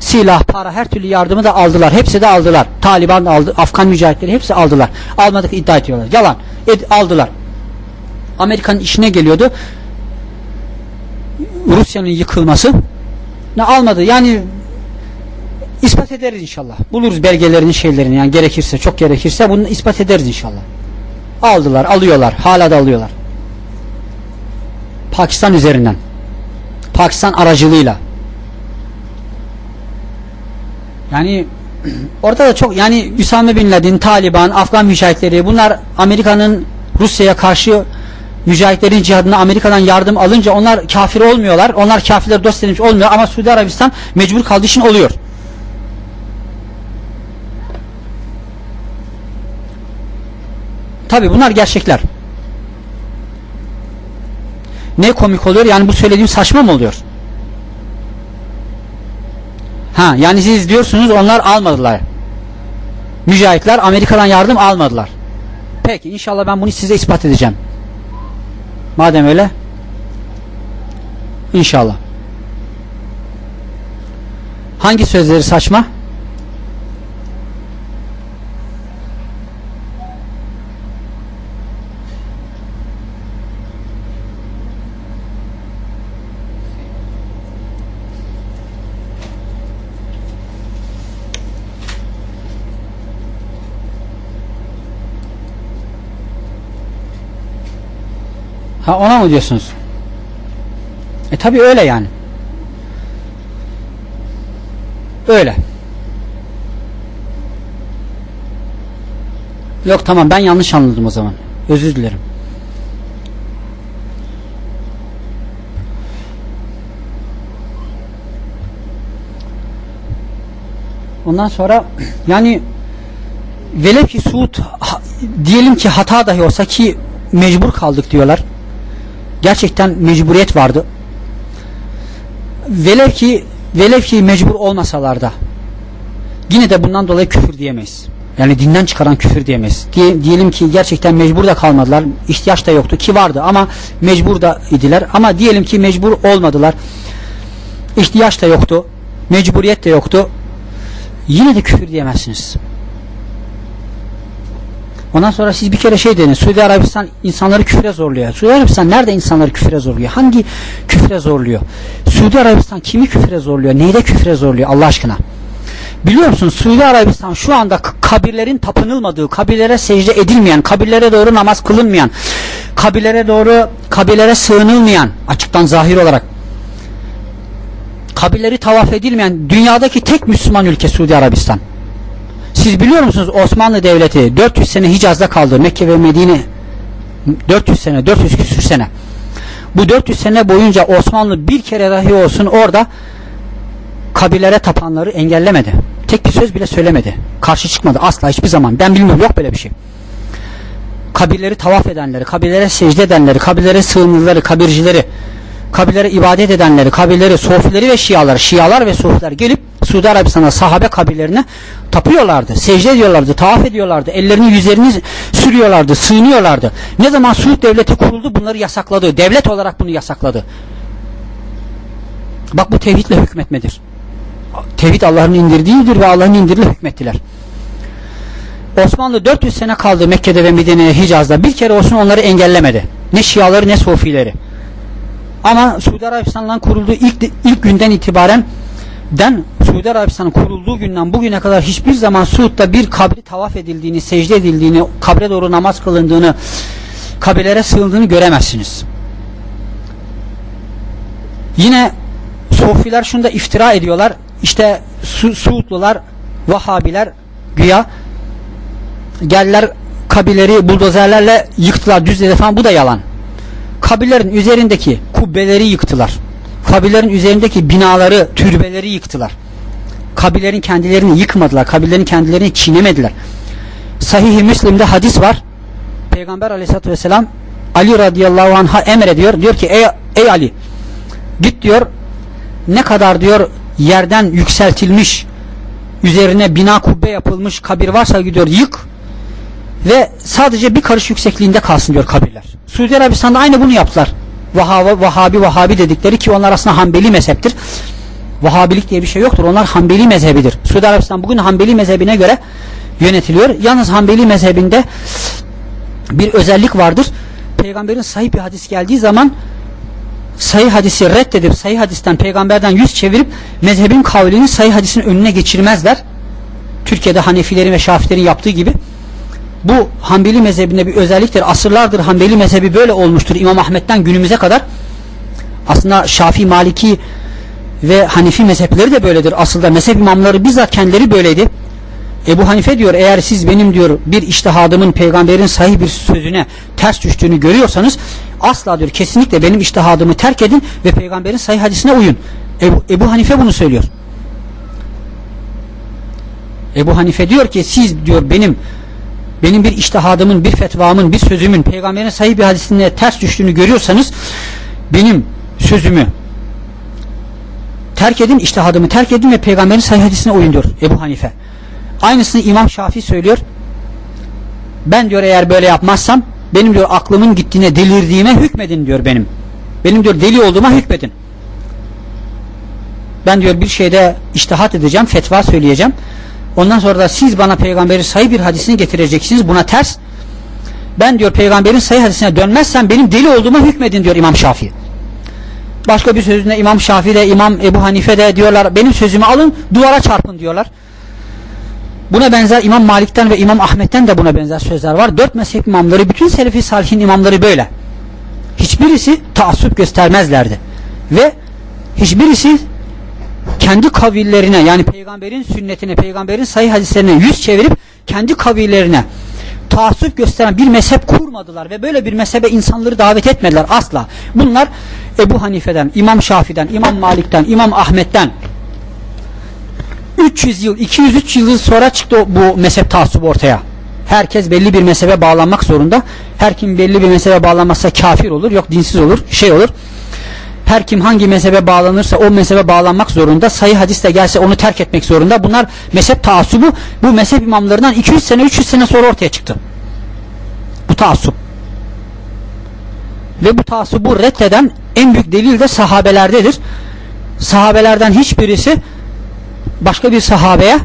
silah, para, her türlü yardımı da aldılar. Hepsi de aldılar. Taliban aldı, Afgan mücahitleri hepsi aldılar. Almadık iddia ediyorlar. Yalan. Ed, aldılar. Amerika'nın işine geliyordu. Rusya'nın yıkılması ne almadı. Yani ispat ederiz inşallah. Buluruz belgelerini, şeylerini yani gerekirse, çok gerekirse bunu ispat ederiz inşallah. Aldılar, alıyorlar. Hala da alıyorlar. Pakistan üzerinden. Pakistan aracılığıyla. Yani orada da çok yani Üsame Bin Laden, Taliban, Afgan mücahitleri bunlar Amerika'nın Rusya'ya karşı mücahitlerin cihadına Amerika'dan yardım alınca onlar kafir olmuyorlar. Onlar kafirler dost edilmiş olmuyor ama Suudi Arabistan mecbur kaldığı için oluyor. Tabi bunlar gerçekler. Ne komik oluyor? Yani bu söylediğim saçma mı oluyor? Ha, yani siz diyorsunuz onlar almadılar. Mücahitler Amerika'dan yardım almadılar. Peki inşallah ben bunu size ispat edeceğim. Madem öyle İnşallah. Hangi sözleri saçma? Ha ona mı diyorsunuz? E tabi öyle yani. Öyle. Yok tamam ben yanlış anladım o zaman. Özür dilerim. Ondan sonra yani velev ki Suud diyelim ki hata dahi olsa ki mecbur kaldık diyorlar gerçekten mecburiyet vardı. Velev ki velev ki mecbur olmasalar da yine de bundan dolayı küfür diyemeyiz. Yani dinden çıkaran küfür diyemeyiz. Diye, diyelim ki gerçekten mecbur da kalmadılar. ihtiyaç da yoktu ki vardı ama mecbur da idiler. Ama diyelim ki mecbur olmadılar. ihtiyaç da yoktu. Mecburiyet de yoktu. Yine de küfür diyemezsiniz. Ondan sonra siz bir kere şey deyin. Suudi Arabistan insanları küfre zorluyor. Suudi Arabistan nerede insanları küfre zorluyor? Hangi küfre zorluyor? Suudi Arabistan kimi küfre zorluyor? Neyde küfre zorluyor Allah aşkına? Biliyor musun Suudi Arabistan şu anda kabirlerin tapınılmadığı, kabirlere secde edilmeyen, kabirlere doğru namaz kılınmayan, kabirlere doğru, kabirlere sığınılmayan, açıktan zahir olarak kabirleri tavaf edilmeyen dünyadaki tek Müslüman ülke Suudi Arabistan. Siz biliyor musunuz Osmanlı Devleti 400 sene Hicaz'da kaldı. Mekke ve Medine 400 sene, 400 küsür sene. Bu 400 sene boyunca Osmanlı bir kere dahi olsun orada kabilere tapanları engellemedi. Tek bir söz bile söylemedi. Karşı çıkmadı asla hiçbir zaman. Ben bilmiyorum yok böyle bir şey. Kabilleri tavaf edenleri, kabilere secde edenleri, kabilere sığınırları, kabircileri, kabilere ibadet edenleri, kabilleri, sofileri ve şialar, şialar ve sofiler gelip Suudi Arabistan'a sahabe kabirlerine tapıyorlardı. Secde ediyorlardı, tavaf ediyorlardı. Ellerini yüzlerini sürüyorlardı, sığınıyorlardı. Ne zaman Suud devleti kuruldu bunları yasakladı. Devlet olarak bunu yasakladı. Bak bu tevhidle hükmetmedir. Tevhid Allah'ın indirdiğidir ve Allah'ın indiriyle hükmettiler. Osmanlı 400 sene kaldı Mekke'de ve Medine'ye Hicaz'da. Bir kere olsun onları engellemedi. Ne Şiaları ne Sofileri. Ama Suudi Arabistan'dan kurulduğu ilk, ilk günden itibaren den Suudi Arabistan'ın kurulduğu günden bugüne kadar hiçbir zaman Suud'da bir kabri tavaf edildiğini, secde edildiğini, kabre doğru namaz kılındığını, kabirlere sığındığını göremezsiniz. Yine Sofiler şunu da iftira ediyorlar. İşte Su Suudlular, Vahabiler güya geldiler kabileri buldozerlerle yıktılar, düzledi falan. Bu da yalan. Kabirlerin üzerindeki kubbeleri yıktılar. Kabirlerin üzerindeki binaları, türbeleri yıktılar. Kabirlerin kendilerini yıkmadılar. Kabirlerin kendilerini çiğnemediler. Sahih-i Müslim'de hadis var. Peygamber aleyhissalatü vesselam Ali radıyallahu anh'a emrediyor. Diyor ki ey, ey Ali git diyor ne kadar diyor yerden yükseltilmiş üzerine bina kubbe yapılmış kabir varsa gidiyor yık ve sadece bir karış yüksekliğinde kalsın diyor kabirler. Suudi Arabistan'da aynı bunu yaptılar. Vahabi, Vahabi, Vahabi dedikleri ki onlar aslında Hanbeli mezheptir. Vahabilik diye bir şey yoktur. Onlar Hanbeli mezhebidir. Suudi Arabistan bugün Hanbeli mezhebine göre yönetiliyor. Yalnız Hanbeli mezhebinde bir özellik vardır. Peygamberin sahih bir hadis geldiği zaman sahih hadisi reddedip sahih hadisten peygamberden yüz çevirip mezhebin kavlini sahih hadisin önüne geçirmezler. Türkiye'de Hanefilerin ve Şafilerin yaptığı gibi. Bu Hanbeli mezhebinde bir özelliktir. Asırlardır Hanbeli mezhebi böyle olmuştur. İmam Ahmet'ten günümüze kadar. Aslında Şafii, Maliki ve Hanifi mezhepleri de böyledir. Aslında mezhep imamları bizzat kendileri böyleydi. Ebu Hanife diyor eğer siz benim diyor bir iştihadımın peygamberin sahih bir sözüne ters düştüğünü görüyorsanız asla diyor kesinlikle benim iştihadımı terk edin ve peygamberin sahih hadisine uyun. Ebu, Ebu Hanife bunu söylüyor. Ebu Hanife diyor ki siz diyor benim benim bir iştihadımın, bir fetvamın, bir sözümün peygamberin sahih bir hadisine ters düştüğünü görüyorsanız benim sözümü terk edin, iştihadımı terk edin ve peygamberin sahih hadisine uyun diyor Ebu Hanife. Aynısını İmam Şafii söylüyor. Ben diyor eğer böyle yapmazsam benim diyor aklımın gittiğine delirdiğime hükmedin diyor benim. Benim diyor deli olduğuma hükmedin. Ben diyor bir şeyde iştihat edeceğim, fetva söyleyeceğim. Ondan sonra da siz bana peygamberin sayı bir hadisini getireceksiniz. Buna ters. Ben diyor peygamberin sayı hadisine dönmezsem benim deli olduğuma hükmedin diyor İmam Şafii. Başka bir sözünde İmam Şafii de İmam Ebu Hanife de diyorlar benim sözümü alın duvara çarpın diyorlar. Buna benzer İmam Malik'ten ve İmam Ahmet'ten de buna benzer sözler var. Dört mezhep imamları, bütün Selefi Salihin imamları böyle. Hiçbirisi taassup göstermezlerdi. Ve hiçbirisi kendi kavillerine yani peygamberin sünnetine, peygamberin sayı hadislerine yüz çevirip kendi kavillerine taassup gösteren bir mezhep kurmadılar ve böyle bir mezhebe insanları davet etmediler asla. Bunlar Ebu Hanife'den, İmam Şafi'den, İmam Malik'ten, İmam Ahmet'ten 300 yıl, 203 yıl sonra çıktı bu mezhep taassubu ortaya. Herkes belli bir mezhebe bağlanmak zorunda. Her kim belli bir mezhebe bağlanmazsa kafir olur, yok dinsiz olur, şey olur. Her kim hangi mezhebe bağlanırsa o mezhebe bağlanmak zorunda. Sayı hadiste gelse onu terk etmek zorunda. Bunlar mezhep taassubu bu mezhep imamlarından 200 sene 300 sene sonra ortaya çıktı. Bu taassup. Ve bu taassubu reddeden en büyük delil de sahabelerdedir. Sahabelerden hiçbirisi başka bir sahabeye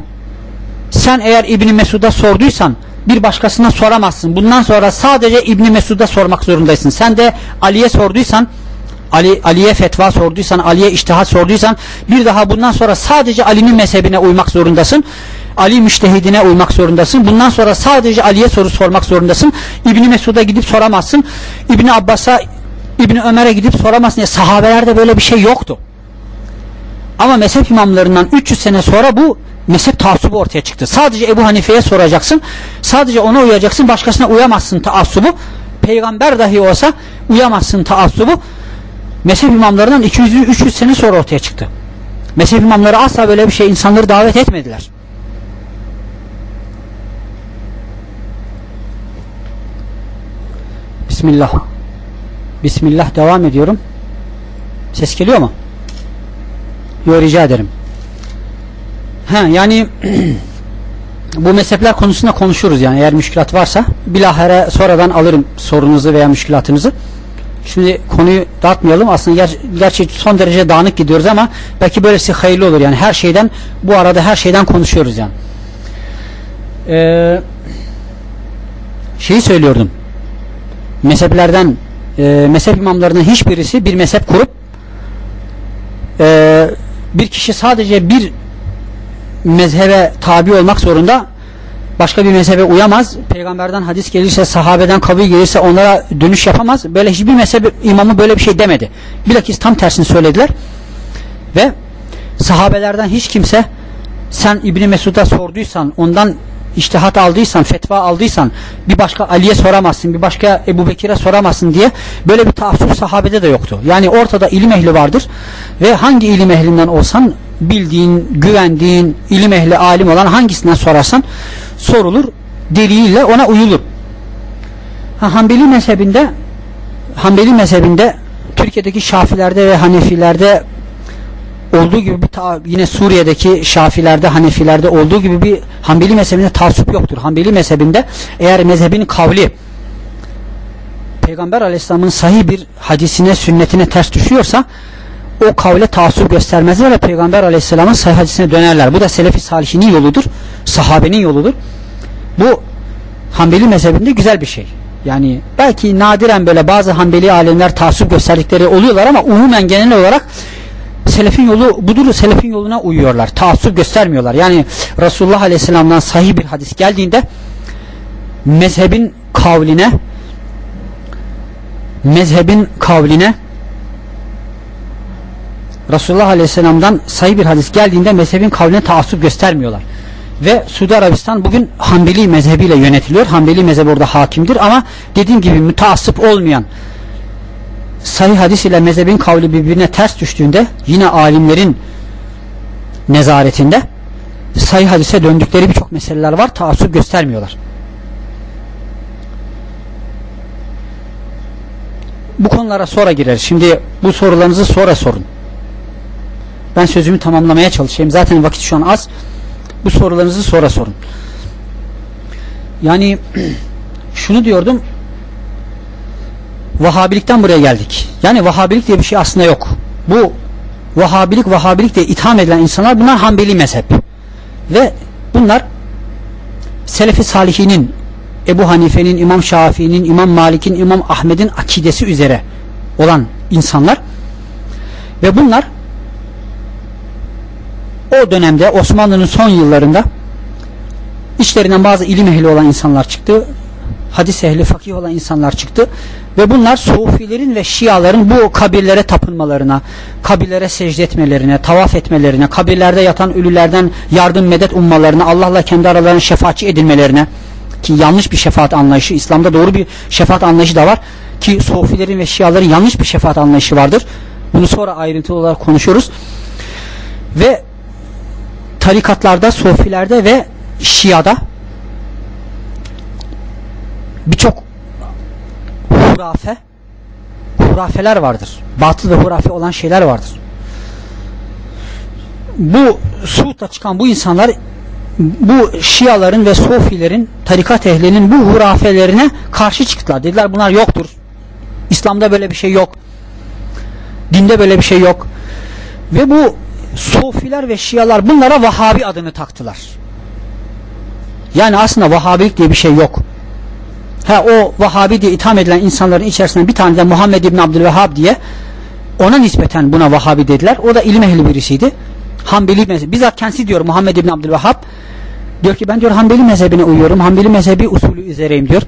sen eğer İbni Mesud'a sorduysan bir başkasına soramazsın. Bundan sonra sadece İbni Mesud'a sormak zorundaysın. Sen de Ali'ye sorduysan Ali Ali'ye fetva sorduysan, Ali'ye iştihat sorduysan bir daha bundan sonra sadece Ali'nin mezhebine uymak zorundasın. Ali müştehidine uymak zorundasın. Bundan sonra sadece Ali'ye soru sormak zorundasın. İbni Mesud'a gidip soramazsın. İbni Abbas'a, İbni Ömer'e gidip soramazsın. Ya, sahabelerde böyle bir şey yoktu. Ama mezhep imamlarından 300 sene sonra bu mezhep taassubu ortaya çıktı. Sadece Ebu Hanife'ye soracaksın. Sadece ona uyacaksın. Başkasına uyamazsın taassubu. Peygamber dahi olsa uyamazsın taassubu. Mezhep imamlarından 200-300 sene sonra ortaya çıktı. Mezhep imamları asla böyle bir şey insanları davet etmediler. Bismillah. Bismillah devam ediyorum. Ses geliyor mu? Yok rica ederim. Ha, yani bu mezhepler konusunda konuşuruz yani eğer müşkilat varsa bilahare sonradan alırım sorunuzu veya müşkilatınızı. Şimdi konuyu dağıtmayalım. Aslında ger gerçi son derece dağınık gidiyoruz ama belki böylesi hayırlı olur. Yani her şeyden bu arada her şeyden konuşuyoruz yani. Ee, şeyi söylüyordum. Mezheplerden e, mezhep imamlarının hiçbirisi bir mezhep kurup e, bir kişi sadece bir mezhebe tabi olmak zorunda başka bir mezhebe uyamaz. Peygamberden hadis gelirse, sahabeden kabul gelirse onlara dönüş yapamaz. Böyle hiçbir mezhep imamı böyle bir şey demedi. Bilakis tam tersini söylediler. Ve sahabelerden hiç kimse sen İbni Mesud'a sorduysan, ondan iştihat aldıysan, fetva aldıysan bir başka Ali'ye soramazsın, bir başka Ebu Bekir'e soramazsın diye böyle bir taassup sahabede de yoktu. Yani ortada ilim ehli vardır ve hangi ilim ehlinden olsan bildiğin, güvendiğin, ilim ehli, alim olan hangisinden sorarsan sorulur, deliliyle ona uyulur. Ha, Hanbeli mezhebinde Hanbeli mezhebinde Türkiye'deki Şafilerde ve Hanefilerde olduğu gibi bir ta, yine Suriye'deki Şafilerde, Hanefilerde olduğu gibi bir Hanbeli mezhebinde taassup yoktur. Hanbeli mezhebinde eğer mezhebin kavli Peygamber Aleyhisselam'ın sahih bir hadisine, sünnetine ters düşüyorsa o kavle taassup göstermezler ve Peygamber Aleyhisselam'ın sahih dönerler. Bu da Selefi Salihinin yoludur. Sahabenin yoludur. Bu Hanbeli mezhebinde güzel bir şey. Yani belki nadiren böyle bazı Hanbeli alemler taassup gösterdikleri oluyorlar ama umumen genel olarak selefin yolu budur. Selefin yoluna uyuyorlar. Taassup göstermiyorlar. Yani Resulullah Aleyhisselam'dan sahih bir hadis geldiğinde mezhebin kavline mezhebin kavline Resulullah Aleyhisselam'dan sayı bir hadis geldiğinde mezhebin kavline taassup göstermiyorlar. Ve Suudi Arabistan bugün Hanbeli mezhebiyle yönetiliyor. Hanbeli mezhep orada hakimdir ama dediğim gibi müteassıp olmayan sahih hadis ile mezhebin kavli birbirine ters düştüğünde yine alimlerin nezaretinde sahih hadise döndükleri birçok meseleler var. Taassup göstermiyorlar. Bu konulara sonra girer. Şimdi bu sorularınızı sonra sorun. Ben sözümü tamamlamaya çalışayım. Zaten vakit şu an az. Bu sorularınızı sonra sorun. Yani şunu diyordum. Vahabilikten buraya geldik. Yani Vahabilik diye bir şey aslında yok. Bu Vahabilik, Vahabilik diye itham edilen insanlar bunlar Hanbeli mezhep. Ve bunlar Selefi Salihinin Ebu Hanife'nin, İmam Şafii'nin, İmam Malik'in, İmam Ahmet'in akidesi üzere olan insanlar ve bunlar o dönemde Osmanlı'nın son yıllarında içlerinden bazı ilim ehli olan insanlar çıktı. Hadis ehli, fakih olan insanlar çıktı. Ve bunlar Sufilerin ve Şiaların bu kabirlere tapınmalarına, kabirlere secde etmelerine, tavaf etmelerine, kabirlerde yatan ölülerden yardım medet ummalarına, Allah'la kendi aralarına şefaatçi edilmelerine ki yanlış bir şefaat anlayışı, İslam'da doğru bir şefaat anlayışı da var ki Sufilerin ve Şiaların yanlış bir şefaat anlayışı vardır. Bunu sonra ayrıntılı olarak konuşuyoruz. Ve tarikatlarda, sofilerde ve şiada birçok hurafe hurafeler vardır. Batıl ve hurafe olan şeyler vardır. Bu Suud'da çıkan bu insanlar bu Şiaların ve Sofilerin tarikat ehlinin bu hurafelerine karşı çıktılar. Dediler bunlar yoktur. İslam'da böyle bir şey yok. Dinde böyle bir şey yok. Ve bu Sofiler ve Şialar bunlara Vahabi adını taktılar. Yani aslında Vahabilik diye bir şey yok. Ha o Vahabi diye itham edilen insanların içerisinden bir tane de Muhammed İbn Abdülvehhab diye ona nispeten buna Vahabi dediler. O da ilim ehli birisiydi. Hanbeli mezhebi. Bizzat kendisi diyor Muhammed İbn Abdülvehhab diyor ki ben diyor Hanbeli mezhebine uyuyorum. Hanbeli mezhebi usulü üzereyim diyor.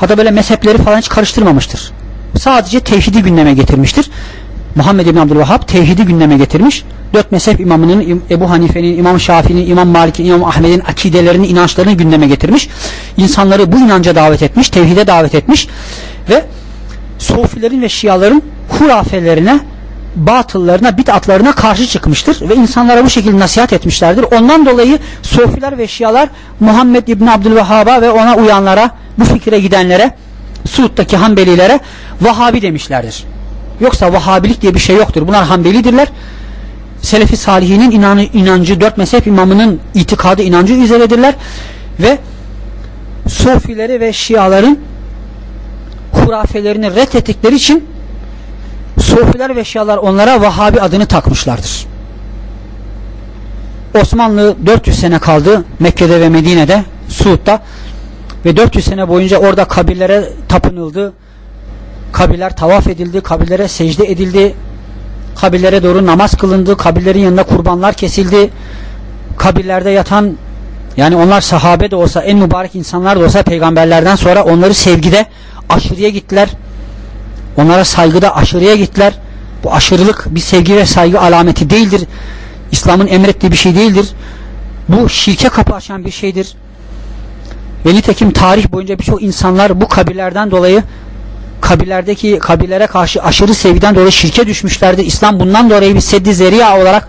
Hatta böyle mezhepleri falan hiç karıştırmamıştır. Sadece tevhidi gündeme getirmiştir. Muhammed İbn Abdülvahhab tevhidi gündeme getirmiş. Dört mezhep imamının Ebu Hanife'nin, İmam Şafii'nin, İmam Malik'in, İmam Ahmet'in akidelerini, inançlarını gündeme getirmiş. İnsanları bu inanca davet etmiş, tevhide davet etmiş ve Sofilerin ve Şiaların hurafelerine, batıllarına, bid'atlarına karşı çıkmıştır ve insanlara bu şekilde nasihat etmişlerdir. Ondan dolayı Sofiler ve Şialar Muhammed İbn Abdülvahhab'a ve ona uyanlara, bu fikre gidenlere, Suud'daki Hanbelilere Vahabi demişlerdir. Yoksa Vahabilik diye bir şey yoktur. Bunlar Hanbelidirler. Selefi salihinin inanı, inancı, dört mezhep imamının itikadı, inancı üzeredirler. Ve Sofileri ve Şiaların hurafelerini reddettikleri için Sofiler ve Şialar onlara Vahabi adını takmışlardır. Osmanlı 400 sene kaldı Mekke'de ve Medine'de, Suud'da ve 400 sene boyunca orada kabirlere tapınıldı, kabirler tavaf edildi, kabirlere secde edildi, kabirlere doğru namaz kılındı, kabirlerin yanında kurbanlar kesildi, kabirlerde yatan yani onlar sahabe de olsa en mübarek insanlar da olsa peygamberlerden sonra onları sevgide aşırıya gittiler. Onlara saygıda aşırıya gittiler. Bu aşırılık bir sevgi ve saygı alameti değildir. İslam'ın emrettiği bir şey değildir. Bu şirke kapı açan bir şeydir. Ve nitekim tarih boyunca birçok insanlar bu kabirlerden dolayı kabirlerdeki kabilere karşı aşırı sevgiden dolayı şirke düşmüşlerdi. İslam bundan dolayı bir seddi zeriya olarak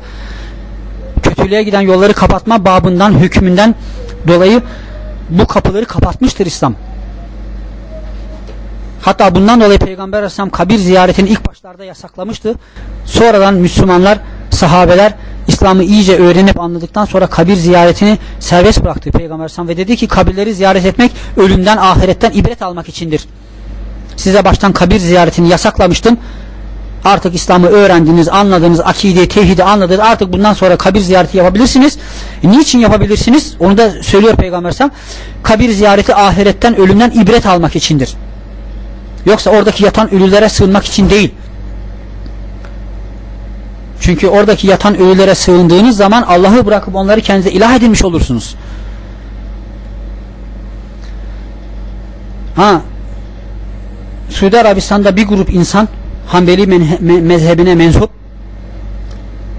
kötülüğe giden yolları kapatma babından, hükmünden dolayı bu kapıları kapatmıştır İslam. Hatta bundan dolayı Peygamber Aleyhisselam kabir ziyaretini ilk başlarda yasaklamıştı. Sonradan Müslümanlar, sahabeler İslam'ı iyice öğrenip anladıktan sonra kabir ziyaretini serbest bıraktı Peygamber Aleyhisselam ve dedi ki kabirleri ziyaret etmek ölümden, ahiretten ibret almak içindir. Size baştan kabir ziyaretini yasaklamıştım. Artık İslam'ı öğrendiniz, anladınız, akideyi, tevhidi anladınız. Artık bundan sonra kabir ziyareti yapabilirsiniz. E, niçin yapabilirsiniz? Onu da söylüyor Peygamber Aleyhisselam. Kabir ziyareti ahiretten, ölümden ibret almak içindir. Yoksa oradaki yatan ölülere sığınmak için değil. Çünkü oradaki yatan ölülere sığındığınız zaman Allah'ı bırakıp onları kendinize ilah edilmiş olursunuz. Ha, Suudi Arabistan'da bir grup insan Hanbeli mezhebine mensup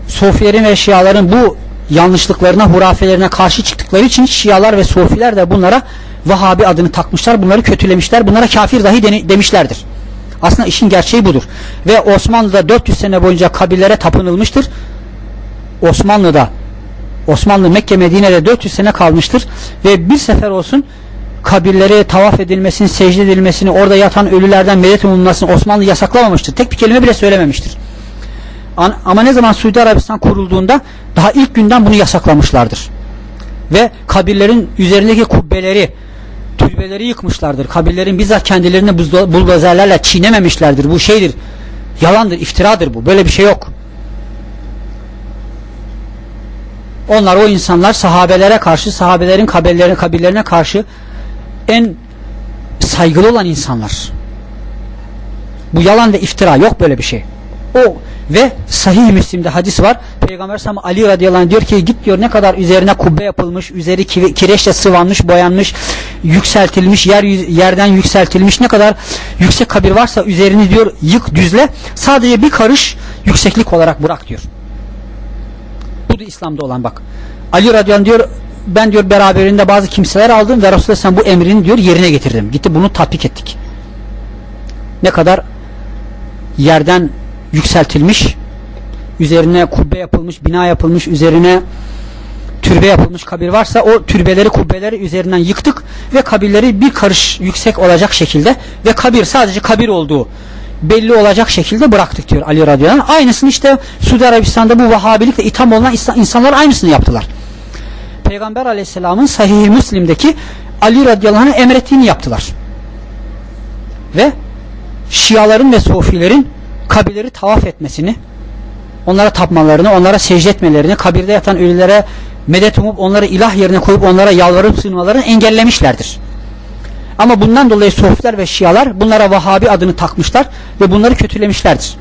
Sofilerin ve Şiaların bu yanlışlıklarına, hurafelerine karşı çıktıkları için Şialar ve Sofiler de bunlara Vahabi adını takmışlar, bunları kötülemişler, bunlara kafir dahi demişlerdir. Aslında işin gerçeği budur. Ve Osmanlı'da 400 sene boyunca kabirlere tapınılmıştır. Osmanlı'da Osmanlı Mekke Medine'de 400 sene kalmıştır ve bir sefer olsun kabirlere tavaf edilmesini, secde edilmesini, orada yatan ölülerden medet umulmasını Osmanlı yasaklamamıştır. Tek bir kelime bile söylememiştir. Ama ne zaman Suudi Arabistan kurulduğunda daha ilk günden bunu yasaklamışlardır. Ve kabirlerin üzerindeki kubbeleri, türbeleri yıkmışlardır. Kabirlerin bizzat kendilerini bulgazerlerle çiğnememişlerdir. Bu şeydir. Yalandır, iftiradır bu. Böyle bir şey yok. Onlar o insanlar sahabelere karşı, sahabelerin kabirlerine karşı en saygılı olan insanlar. Bu yalan ve iftira yok böyle bir şey. O ve sahih Müslim'de hadis var. Peygamber Sallallahu Ali radıyallahu anh diyor ki git diyor ne kadar üzerine kubbe yapılmış, üzeri kireçle sıvanmış, boyanmış, yükseltilmiş, yer yerden yükseltilmiş ne kadar yüksek kabir varsa üzerini diyor yık düzle. Sadece bir karış yükseklik olarak bırak diyor. Bu da İslam'da olan bak. Ali radıyallahu anh diyor ben diyor beraberinde bazı kimseler aldım ve Resulullah sen bu emrini diyor yerine getirdim. Gitti bunu tatbik ettik. Ne kadar yerden yükseltilmiş, üzerine kubbe yapılmış, bina yapılmış, üzerine türbe yapılmış kabir varsa o türbeleri kubbeleri üzerinden yıktık ve kabirleri bir karış yüksek olacak şekilde ve kabir sadece kabir olduğu belli olacak şekilde bıraktık diyor Ali radıyallahu. Aynısını işte Suudi Arabistan'da bu Vahabilikle itham olan insanlar aynısını yaptılar. Peygamber aleyhisselamın sahih Müslim'deki Ali radıyallahu anh'ın emrettiğini yaptılar. Ve Şiaların ve Sofilerin kabirleri tavaf etmesini, onlara tapmalarını, onlara secde etmelerini, kabirde yatan ölülere medet umup onları ilah yerine koyup onlara yalvarıp sığınmalarını engellemişlerdir. Ama bundan dolayı Sofiler ve Şialar bunlara Vahabi adını takmışlar ve bunları kötülemişlerdir.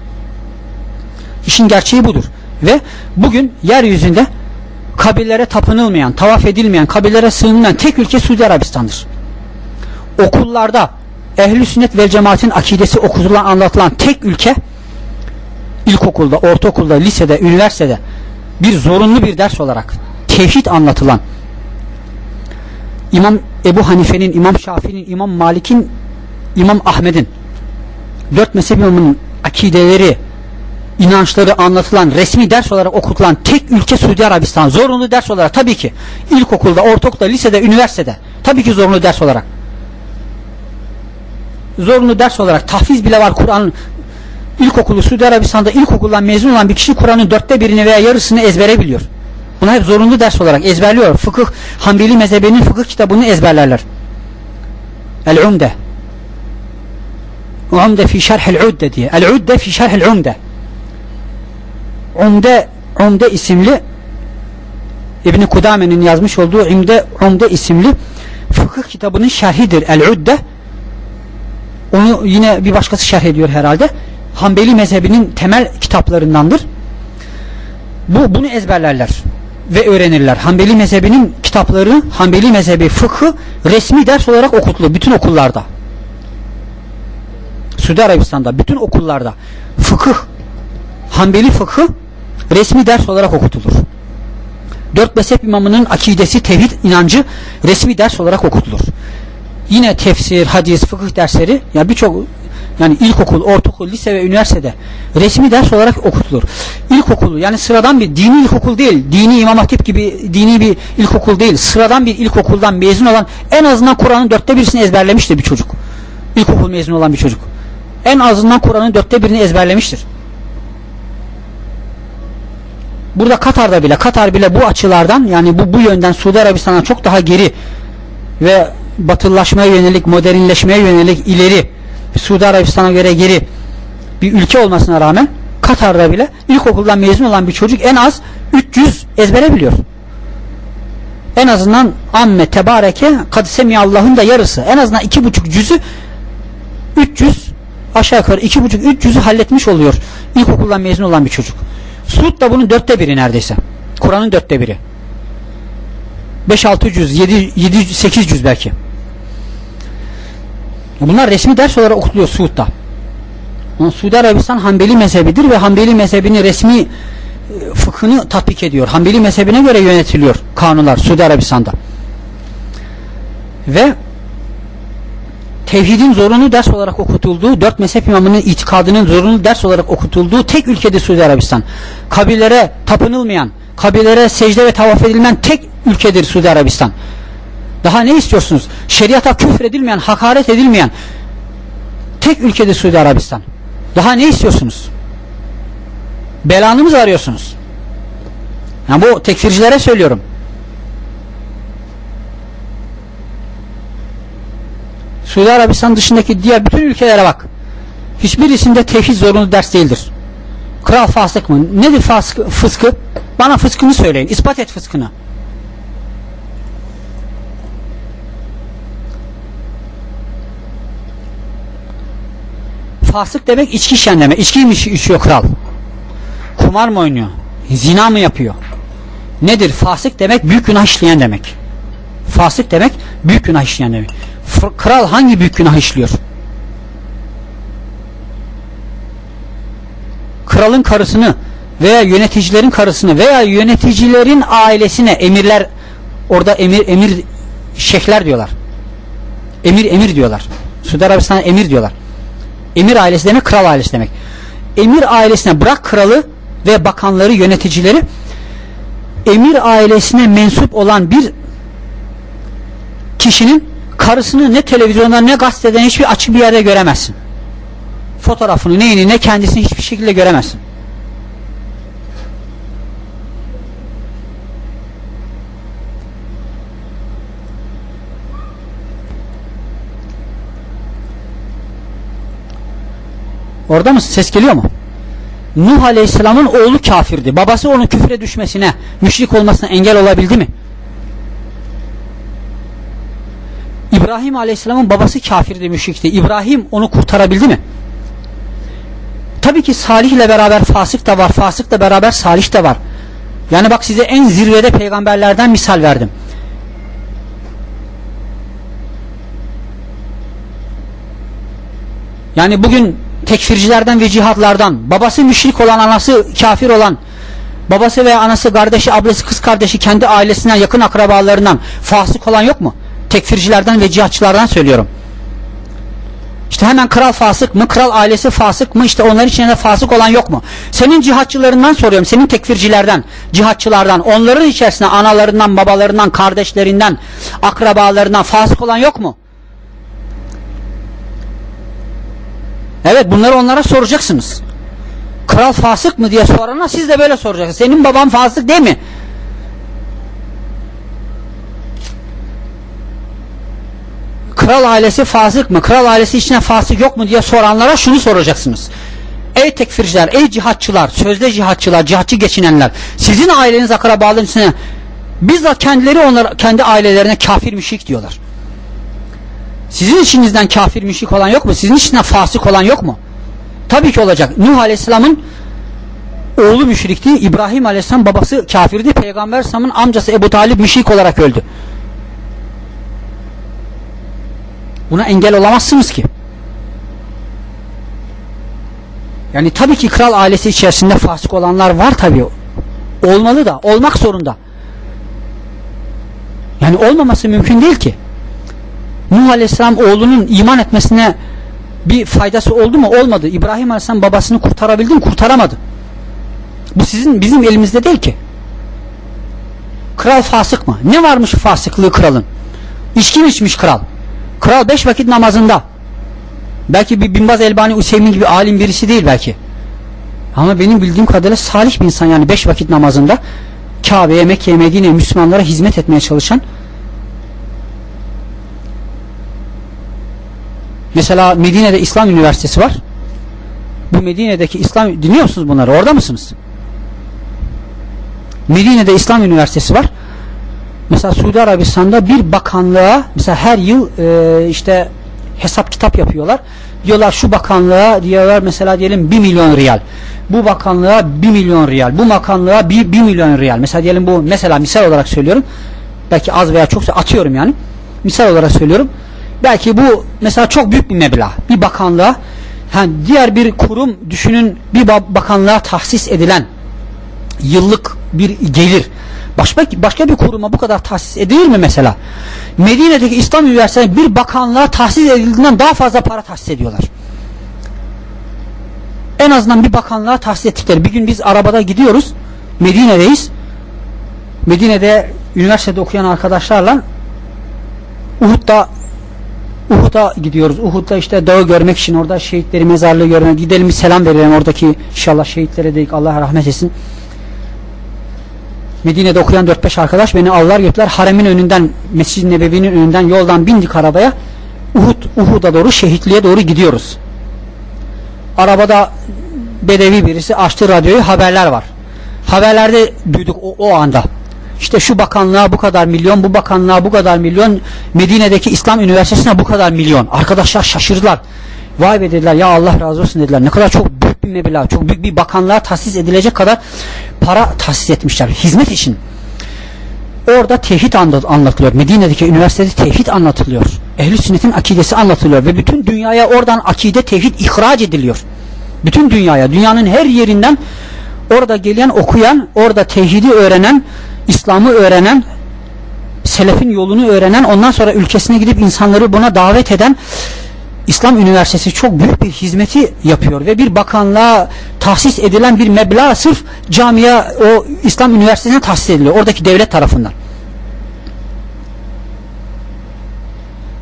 İşin gerçeği budur. Ve bugün yeryüzünde kabirlere tapınılmayan, tavaf edilmeyen, kabirlere sığınmayan tek ülke Suudi Arabistan'dır. Okullarda ehli sünnet ve cemaatin akidesi okutulan, anlatılan tek ülke ilkokulda, ortaokulda, lisede, üniversitede bir zorunlu bir ders olarak tevhid anlatılan İmam Ebu Hanife'nin, İmam Şafii'nin, İmam Malik'in, İmam Ahmet'in dört mezhep imamının akideleri inançları anlatılan resmi ders olarak okutulan tek ülke Suudi Arabistan. Zorunlu ders olarak tabii ki ilkokulda, ortaokulda, lisede, üniversitede tabii ki zorunlu ders olarak. Zorunlu ders olarak tahfiz bile var Kur'an ilkokulu Suudi Arabistan'da ilkokuldan mezun olan bir kişi Kur'an'ın dörtte birini veya yarısını ezbere biliyor. Bunu hep zorunlu ders olarak ezberliyor. Fıkıh, Hanbeli mezhebinin fıkıh kitabını ezberlerler. El-Umde. Umde fi şerhel udde diye. El-Udde fi şerhel umde. Umde Umde isimli İbn Kudame'nin yazmış olduğu Umde Umde isimli fıkıh kitabının şerhidir El-Udde. Onu yine bir başkası şerh ediyor herhalde. Hanbeli mezhebinin temel kitaplarındandır. Bu bunu ezberlerler ve öğrenirler. Hanbeli mezhebinin kitapları, Hanbeli mezhebi fıkhı resmi ders olarak okutulur bütün okullarda. Suudi Arabistan'da bütün okullarda fıkıh, Hanbeli fıkhı resmi ders olarak okutulur. Dört mezhep imamının akidesi, tevhid inancı resmi ders olarak okutulur. Yine tefsir, hadis, fıkıh dersleri ya birçok yani ilkokul, ortaokul, lise ve üniversitede resmi ders olarak okutulur. İlkokulu yani sıradan bir dini ilkokul değil, dini imam hatip gibi dini bir ilkokul değil, sıradan bir ilkokuldan mezun olan en azından Kur'an'ın dörtte birisini ezberlemiştir bir çocuk. İlkokul mezunu olan bir çocuk. En azından Kur'an'ın dörtte birini ezberlemiştir. Burada Katar'da bile, Katar bile bu açılardan yani bu, bu yönden Suudi Arabistan'a çok daha geri ve batılılaşmaya yönelik, modernleşmeye yönelik ileri Suudi Arabistan'a göre geri bir ülke olmasına rağmen Katar'da bile ilkokuldan mezun olan bir çocuk en az 300 ezbere biliyor. En azından amme tebareke kad Allah'ın da yarısı. En azından iki buçuk cüzü 300 aşağı yukarı iki buçuk 300'ü halletmiş oluyor ilkokuldan mezun olan bir çocuk. Suud da bunun dörtte biri neredeyse. Kur'an'ın dörtte biri. 5-600, 7, 7 800 belki. Bunlar resmi ders olarak okutuluyor Suud'da. Suudi Arabistan Hanbeli mezhebidir ve Hanbeli mezhebini resmi e, fıkhını tatbik ediyor. Hanbeli mezhebine göre yönetiliyor kanunlar Suudi Arabistan'da. Ve tevhidin zorunlu ders olarak okutulduğu, dört mezhep imamının itikadının zorunlu ders olarak okutulduğu tek ülkedir Suudi Arabistan. Kabirlere tapınılmayan, kabirlere secde ve tavaf edilmeyen tek ülkedir Suudi Arabistan. Daha ne istiyorsunuz? Şeriata küfür edilmeyen, hakaret edilmeyen tek ülkedir Suudi Arabistan. Daha ne istiyorsunuz? Belanı mı arıyorsunuz? Yani bu tekfircilere söylüyorum. Suudi Arabistan dışındaki diğer bütün ülkelere bak. Hiçbirisinde tevhid zorunlu ders değildir. Kral fasık mı? Nedir fasık, fıskı? Bana fıskını söyleyin. İspat et fıskını. Fasık demek içki içen demek. İçki mi içiyor kral? Kumar mı oynuyor? Zina mı yapıyor? Nedir? Fasık demek büyük günah işleyen demek. Fasık demek büyük günah işleyen demek. Kral hangi büyük günah işliyor? Kralın karısını veya yöneticilerin karısını veya yöneticilerin ailesine emirler orada emir emir şeyhler diyorlar. Emir emir diyorlar. Suudi Arabistan'a emir diyorlar. Emir ailesi demek kral ailesi demek. Emir ailesine bırak kralı ve bakanları yöneticileri emir ailesine mensup olan bir kişinin karısını ne televizyonda ne gazeteden hiçbir açık bir yerde göremezsin. Fotoğrafını neyini ne kendisini hiçbir şekilde göremezsin. Orada mı? Ses geliyor mu? Nuh Aleyhisselam'ın oğlu kafirdi. Babası onun küfre düşmesine, müşrik olmasına engel olabildi mi? İbrahim Aleyhisselam'ın babası kafirdi, müşrikti. İbrahim onu kurtarabildi mi? Tabii ki Salih ile beraber fasık da var, fasıkla beraber salih de var. Yani bak size en zirvede peygamberlerden misal verdim. Yani bugün tekfircilerden ve cihatlardan, babası müşrik olan, anası kafir olan, babası veya anası, kardeşi, ablası, kız kardeşi, kendi ailesinden, yakın akrabalarından fasık olan yok mu? Tekfircilerden ve cihatçılardan söylüyorum. İşte hemen kral fasık mı, kral ailesi fasık mı, işte onların içinde fasık olan yok mu? Senin cihatçılarından soruyorum, senin tekfircilerden, cihatçılardan, onların içerisinde analarından, babalarından, kardeşlerinden, akrabalarından fasık olan yok mu? Evet bunları onlara soracaksınız. Kral fasık mı diye sorana siz de böyle soracaksınız. Senin baban fasık değil mi? Kral ailesi fasık mı? Kral ailesi içine fasık yok mu diye soranlara şunu soracaksınız. Ey tekfirciler, ey cihatçılar, sözde cihatçılar, cihatçı geçinenler, sizin aileniz akrabaların içine bizzat kendileri onlar kendi ailelerine kafir müşrik diyorlar. Sizin içinizden kafir müşrik olan yok mu? Sizin içinden fasık olan yok mu? Tabii ki olacak. Nuh Aleyhisselam'ın oğlu müşrikti. İbrahim Aleyhisselam babası kafirdi. Peygamber Sam'ın amcası Ebu Talib müşrik olarak öldü. Buna engel olamazsınız ki. Yani tabii ki kral ailesi içerisinde fasık olanlar var tabii. Olmalı da, olmak zorunda. Yani olmaması mümkün değil ki. Nuh Aleyhisselam oğlunun iman etmesine bir faydası oldu mu? Olmadı. İbrahim Aleyhisselam babasını kurtarabildi mi? Kurtaramadı. Bu sizin bizim elimizde değil ki. Kral fasık mı? Ne varmış fasıklığı kralın? İçki mi içmiş kral? Kral beş vakit namazında. Belki bir Binbaz Elbani Useymin gibi alim birisi değil belki. Ama benim bildiğim kadarıyla salih bir insan yani beş vakit namazında Kabe'ye, Mekke'ye, Medine'ye, Müslümanlara hizmet etmeye çalışan Mesela Medine'de İslam Üniversitesi var. Bu Medine'deki İslam dinliyor musunuz bunları? Orada mısınız? Medine'de İslam Üniversitesi var. Mesela Suudi Arabistan'da bir bakanlığa mesela her yıl e, işte hesap kitap yapıyorlar. Diyorlar şu bakanlığa diyorlar mesela diyelim 1 milyon riyal. Bu bakanlığa 1 milyon riyal. Bu bakanlığa 1, 1 milyon riyal. Mesela diyelim bu mesela misal olarak söylüyorum. Belki az veya çok atıyorum yani. Misal olarak söylüyorum. Belki bu mesela çok büyük bir meblağ. Bir bakanlığa yani diğer bir kurum düşünün bir bakanlığa tahsis edilen yıllık bir gelir başka, başka bir kuruma bu kadar tahsis edilir mi mesela? Medine'deki İslam Üniversitesi bir bakanlığa tahsis edildiğinden daha fazla para tahsis ediyorlar. En azından bir bakanlığa tahsis ettikleri. Bir gün biz arabada gidiyoruz. Medine'deyiz. Medine'de üniversitede okuyan arkadaşlarla Uhud'da Uhud'a gidiyoruz. Uhud'da işte dağı görmek için orada şehitleri mezarlığı görmek. Gidelim bir selam verelim oradaki inşallah şehitlere de Allah rahmet etsin. Medine'de okuyan 4-5 arkadaş beni allar götürdüler. Haremin önünden, Mescid-i Nebevi'nin önünden yoldan bindik arabaya. Uhud, Uhud'a doğru, şehitliğe doğru gidiyoruz. Arabada bedevi birisi açtı radyoyu, haberler var. Haberlerde duyduk o, o anda. İşte şu bakanlığa bu kadar milyon, bu bakanlığa bu kadar milyon, Medine'deki İslam Üniversitesi'ne bu kadar milyon. Arkadaşlar şaşırdılar. Vay be dediler ya Allah razı olsun dediler. Ne kadar çok bir meblağ, çok büyük bir bakanlığa tahsis edilecek kadar para tahsis etmişler. Hizmet için. Orada tevhid anlatılıyor. Medine'deki üniversitede tevhid anlatılıyor. Ehl-i sünnetin akidesi anlatılıyor. Ve bütün dünyaya oradan akide tevhid ihraç ediliyor. Bütün dünyaya, dünyanın her yerinden orada gelen okuyan, orada tevhidi öğrenen, İslam'ı öğrenen, selefin yolunu öğrenen, ondan sonra ülkesine gidip insanları buna davet eden İslam Üniversitesi çok büyük bir hizmeti yapıyor ve bir bakanlığa tahsis edilen bir meblağ sırf camiye o İslam Üniversitesi'ne tahsis ediliyor. Oradaki devlet tarafından.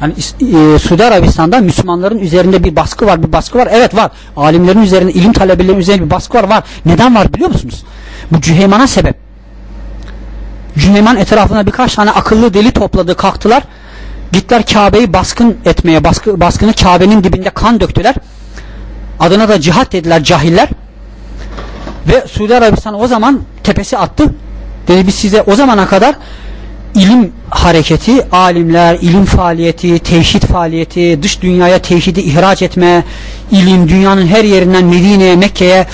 Yani e, Suudi Arabistan'da Müslümanların üzerinde bir baskı var, bir baskı var. Evet var. Alimlerin üzerinde, ilim talebelerinin üzerinde bir baskı var, var. Neden var biliyor musunuz? Bu Cüheyman'a sebep. Cüheyman etrafına birkaç tane akıllı deli topladı, kalktılar. Gittiler Kabe'yi baskın etmeye, baskı, baskını Kabe'nin dibinde kan döktüler. Adına da cihat dediler cahiller. Ve Suudi Arabistan o zaman tepesi attı. Dedi biz size o zamana kadar ilim hareketi, alimler, ilim faaliyeti, tevhid faaliyeti, dış dünyaya tevhidi ihraç etme, ilim dünyanın her yerinden Medine'ye, Mekke'ye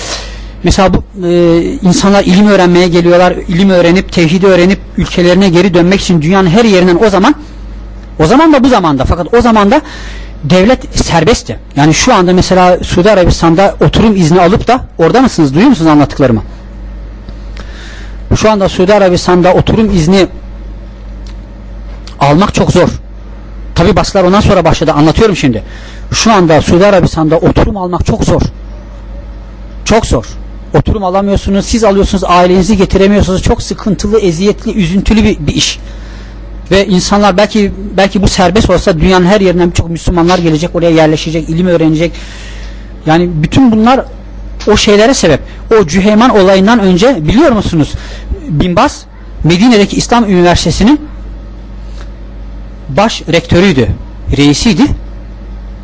mesela bu e, insanlar ilim öğrenmeye geliyorlar. ilim öğrenip, tevhidi öğrenip ülkelerine geri dönmek için dünyanın her yerinden o zaman o zaman da bu zamanda fakat o zaman da devlet serbestti. Yani şu anda mesela Suudi Arabistan'da oturum izni alıp da orada mısınız? Duyuyor musunuz anlattıklarımı? Şu anda Suudi Arabistan'da oturum izni almak çok zor. Tabi baskılar ondan sonra başladı. Anlatıyorum şimdi. Şu anda Suudi Arabistan'da oturum almak çok zor. Çok zor. Oturum alamıyorsunuz. Siz alıyorsunuz. Ailenizi getiremiyorsunuz. Çok sıkıntılı, eziyetli, üzüntülü bir, bir iş. Ve insanlar belki belki bu serbest olsa dünyanın her yerinden birçok Müslümanlar gelecek, oraya yerleşecek, ilim öğrenecek. Yani bütün bunlar o şeylere sebep. O Cüheyman olayından önce biliyor musunuz? Binbaz Medine'deki İslam Üniversitesi'nin baş rektörüydü. Reisiydi.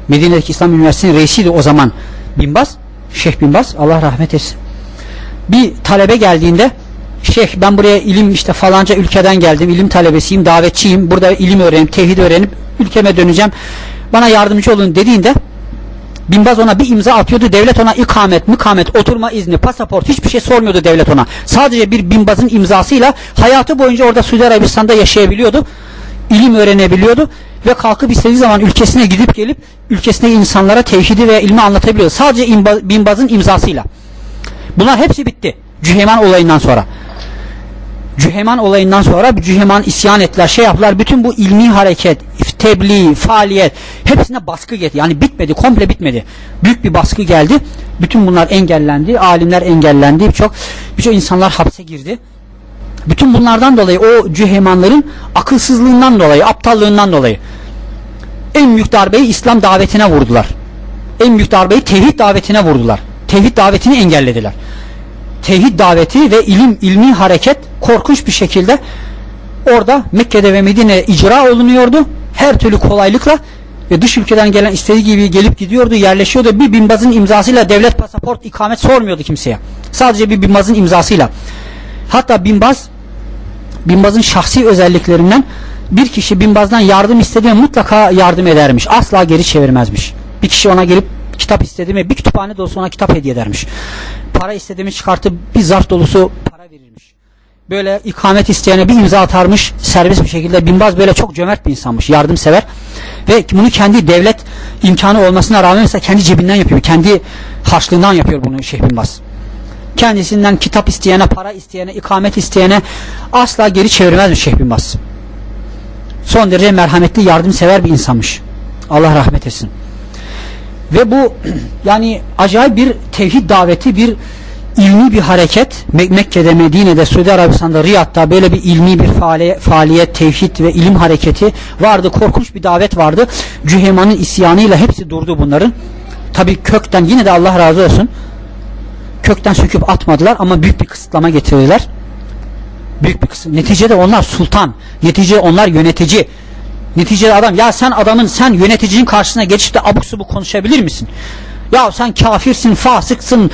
Medine'deki İslam Üniversitesi'nin reisiydi o zaman Binbaz. Şeyh Binbaz Allah rahmet etsin. Bir talebe geldiğinde Şeyh ben buraya ilim işte falanca ülkeden geldim. ilim talebesiyim, davetçiyim. Burada ilim öğrenip, tevhid öğrenip ülkeme döneceğim. Bana yardımcı olun dediğinde Binbaz ona bir imza atıyordu. Devlet ona ikamet, mıkamet, oturma izni, pasaport hiçbir şey sormuyordu devlet ona. Sadece bir Binbaz'ın imzasıyla hayatı boyunca orada Suudi Arabistan'da yaşayabiliyordu. ilim öğrenebiliyordu ve kalkıp istediği zaman ülkesine gidip gelip ülkesine insanlara tevhidi ve ilmi anlatabiliyordu. Sadece Binbaz'ın imzasıyla. Bunlar hepsi bitti. Cüheyman olayından sonra. Cüheman olayından sonra Cüheman isyan ettiler, şey yaptılar. Bütün bu ilmi hareket, tebliğ, faaliyet hepsine baskı geldi. Yani bitmedi, komple bitmedi. Büyük bir baskı geldi. Bütün bunlar engellendi. Alimler engellendi. Birçok birçok insanlar hapse girdi. Bütün bunlardan dolayı o cühemanların akılsızlığından dolayı, aptallığından dolayı en büyük darbeyi İslam davetine vurdular. en büyük darbeyi tevhid davetine vurdular. Tevhid davetini engellediler. Tevhid daveti ve ilim ilmi hareket korkunç bir şekilde orada Mekke'de ve Medine'de icra olunuyordu. Her türlü kolaylıkla ve dış ülkeden gelen istediği gibi gelip gidiyordu, yerleşiyordu. Bir binbazın imzasıyla devlet pasaport ikamet sormuyordu kimseye. Sadece bir binbazın imzasıyla. Hatta binbaz binbazın şahsi özelliklerinden bir kişi binbazdan yardım istediğinde mutlaka yardım edermiş. Asla geri çevirmezmiş. Bir kişi ona gelip kitap istedi mi bir kütüphane dolusu ona kitap hediye edermiş. Para istediğimi çıkartıp bir zarf dolusu para verirmiş. Böyle ikamet isteyene bir imza atarmış serbest bir şekilde. Binbaz böyle çok cömert bir insanmış. Yardımsever. Ve bunu kendi devlet imkanı olmasına rağmen mesela kendi cebinden yapıyor. Kendi harçlığından yapıyor bunu Şeyh Binbaz. Kendisinden kitap isteyene, para isteyene, ikamet isteyene asla geri çevirmezmiş Şeyh Binbaz. Son derece merhametli, yardımsever bir insanmış. Allah rahmet etsin. Ve bu yani acayip bir tevhid daveti, bir ilmi bir hareket Mek Mekke'de, Medine'de, Suudi Arabistan'da, Riyad'da böyle bir ilmi bir faaliyet, faaliyet, tevhid ve ilim hareketi vardı. Korkunç bir davet vardı. Cüheman'ın isyanıyla hepsi durdu bunların. Tabi kökten yine de Allah razı olsun kökten söküp atmadılar ama büyük bir kısıtlama getirdiler. Büyük bir kısım. Neticede onlar sultan. Neticede onlar yönetici. Neticede adam ya sen adamın sen yöneticinin karşısına geçip de abuk subuk konuşabilir misin? Ya sen kafirsin, fasıksın,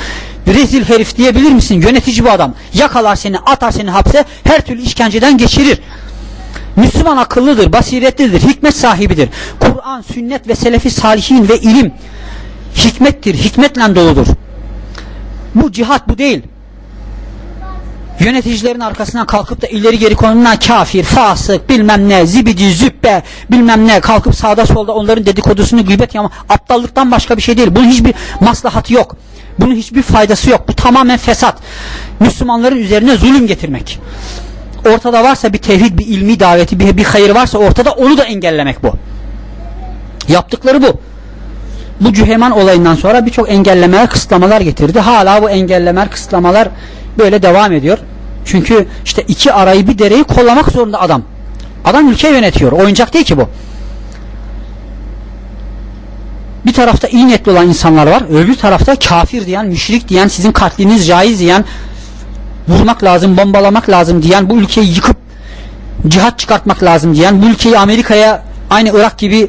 rezil herif diyebilir misin? Yönetici bu adam. Yakalar seni, atar seni hapse, her türlü işkenceden geçirir. Müslüman akıllıdır, basiretlidir, hikmet sahibidir. Kur'an, sünnet ve selefi salihin ve ilim hikmettir, hikmetle doludur. Bu cihat bu değil. Yöneticilerin arkasından kalkıp da ileri geri konumuna kafir, fasık, bilmem ne, zibidi, züppe, bilmem ne kalkıp sağda solda onların dedikodusunu gıybet ama aptallıktan başka bir şey değil. Bunun hiçbir maslahatı yok. Bunun hiçbir faydası yok. Bu tamamen fesat. Müslümanların üzerine zulüm getirmek. Ortada varsa bir tevhid, bir ilmi daveti, bir, bir hayır varsa ortada onu da engellemek bu. Yaptıkları bu. Bu Cüheman olayından sonra birçok engellemeler, kısıtlamalar getirdi. Hala bu engellemeler, kısıtlamalar böyle devam ediyor. Çünkü işte iki arayı bir dereyi kollamak zorunda adam. Adam ülke yönetiyor. Oyuncak değil ki bu. Bir tarafta iyi niyetli olan insanlar var. Öbür tarafta kafir diyen, müşrik diyen, sizin katliniz caiz diyen, vurmak lazım, bombalamak lazım diyen, bu ülkeyi yıkıp cihat çıkartmak lazım diyen, bu ülkeyi Amerika'ya aynı Irak gibi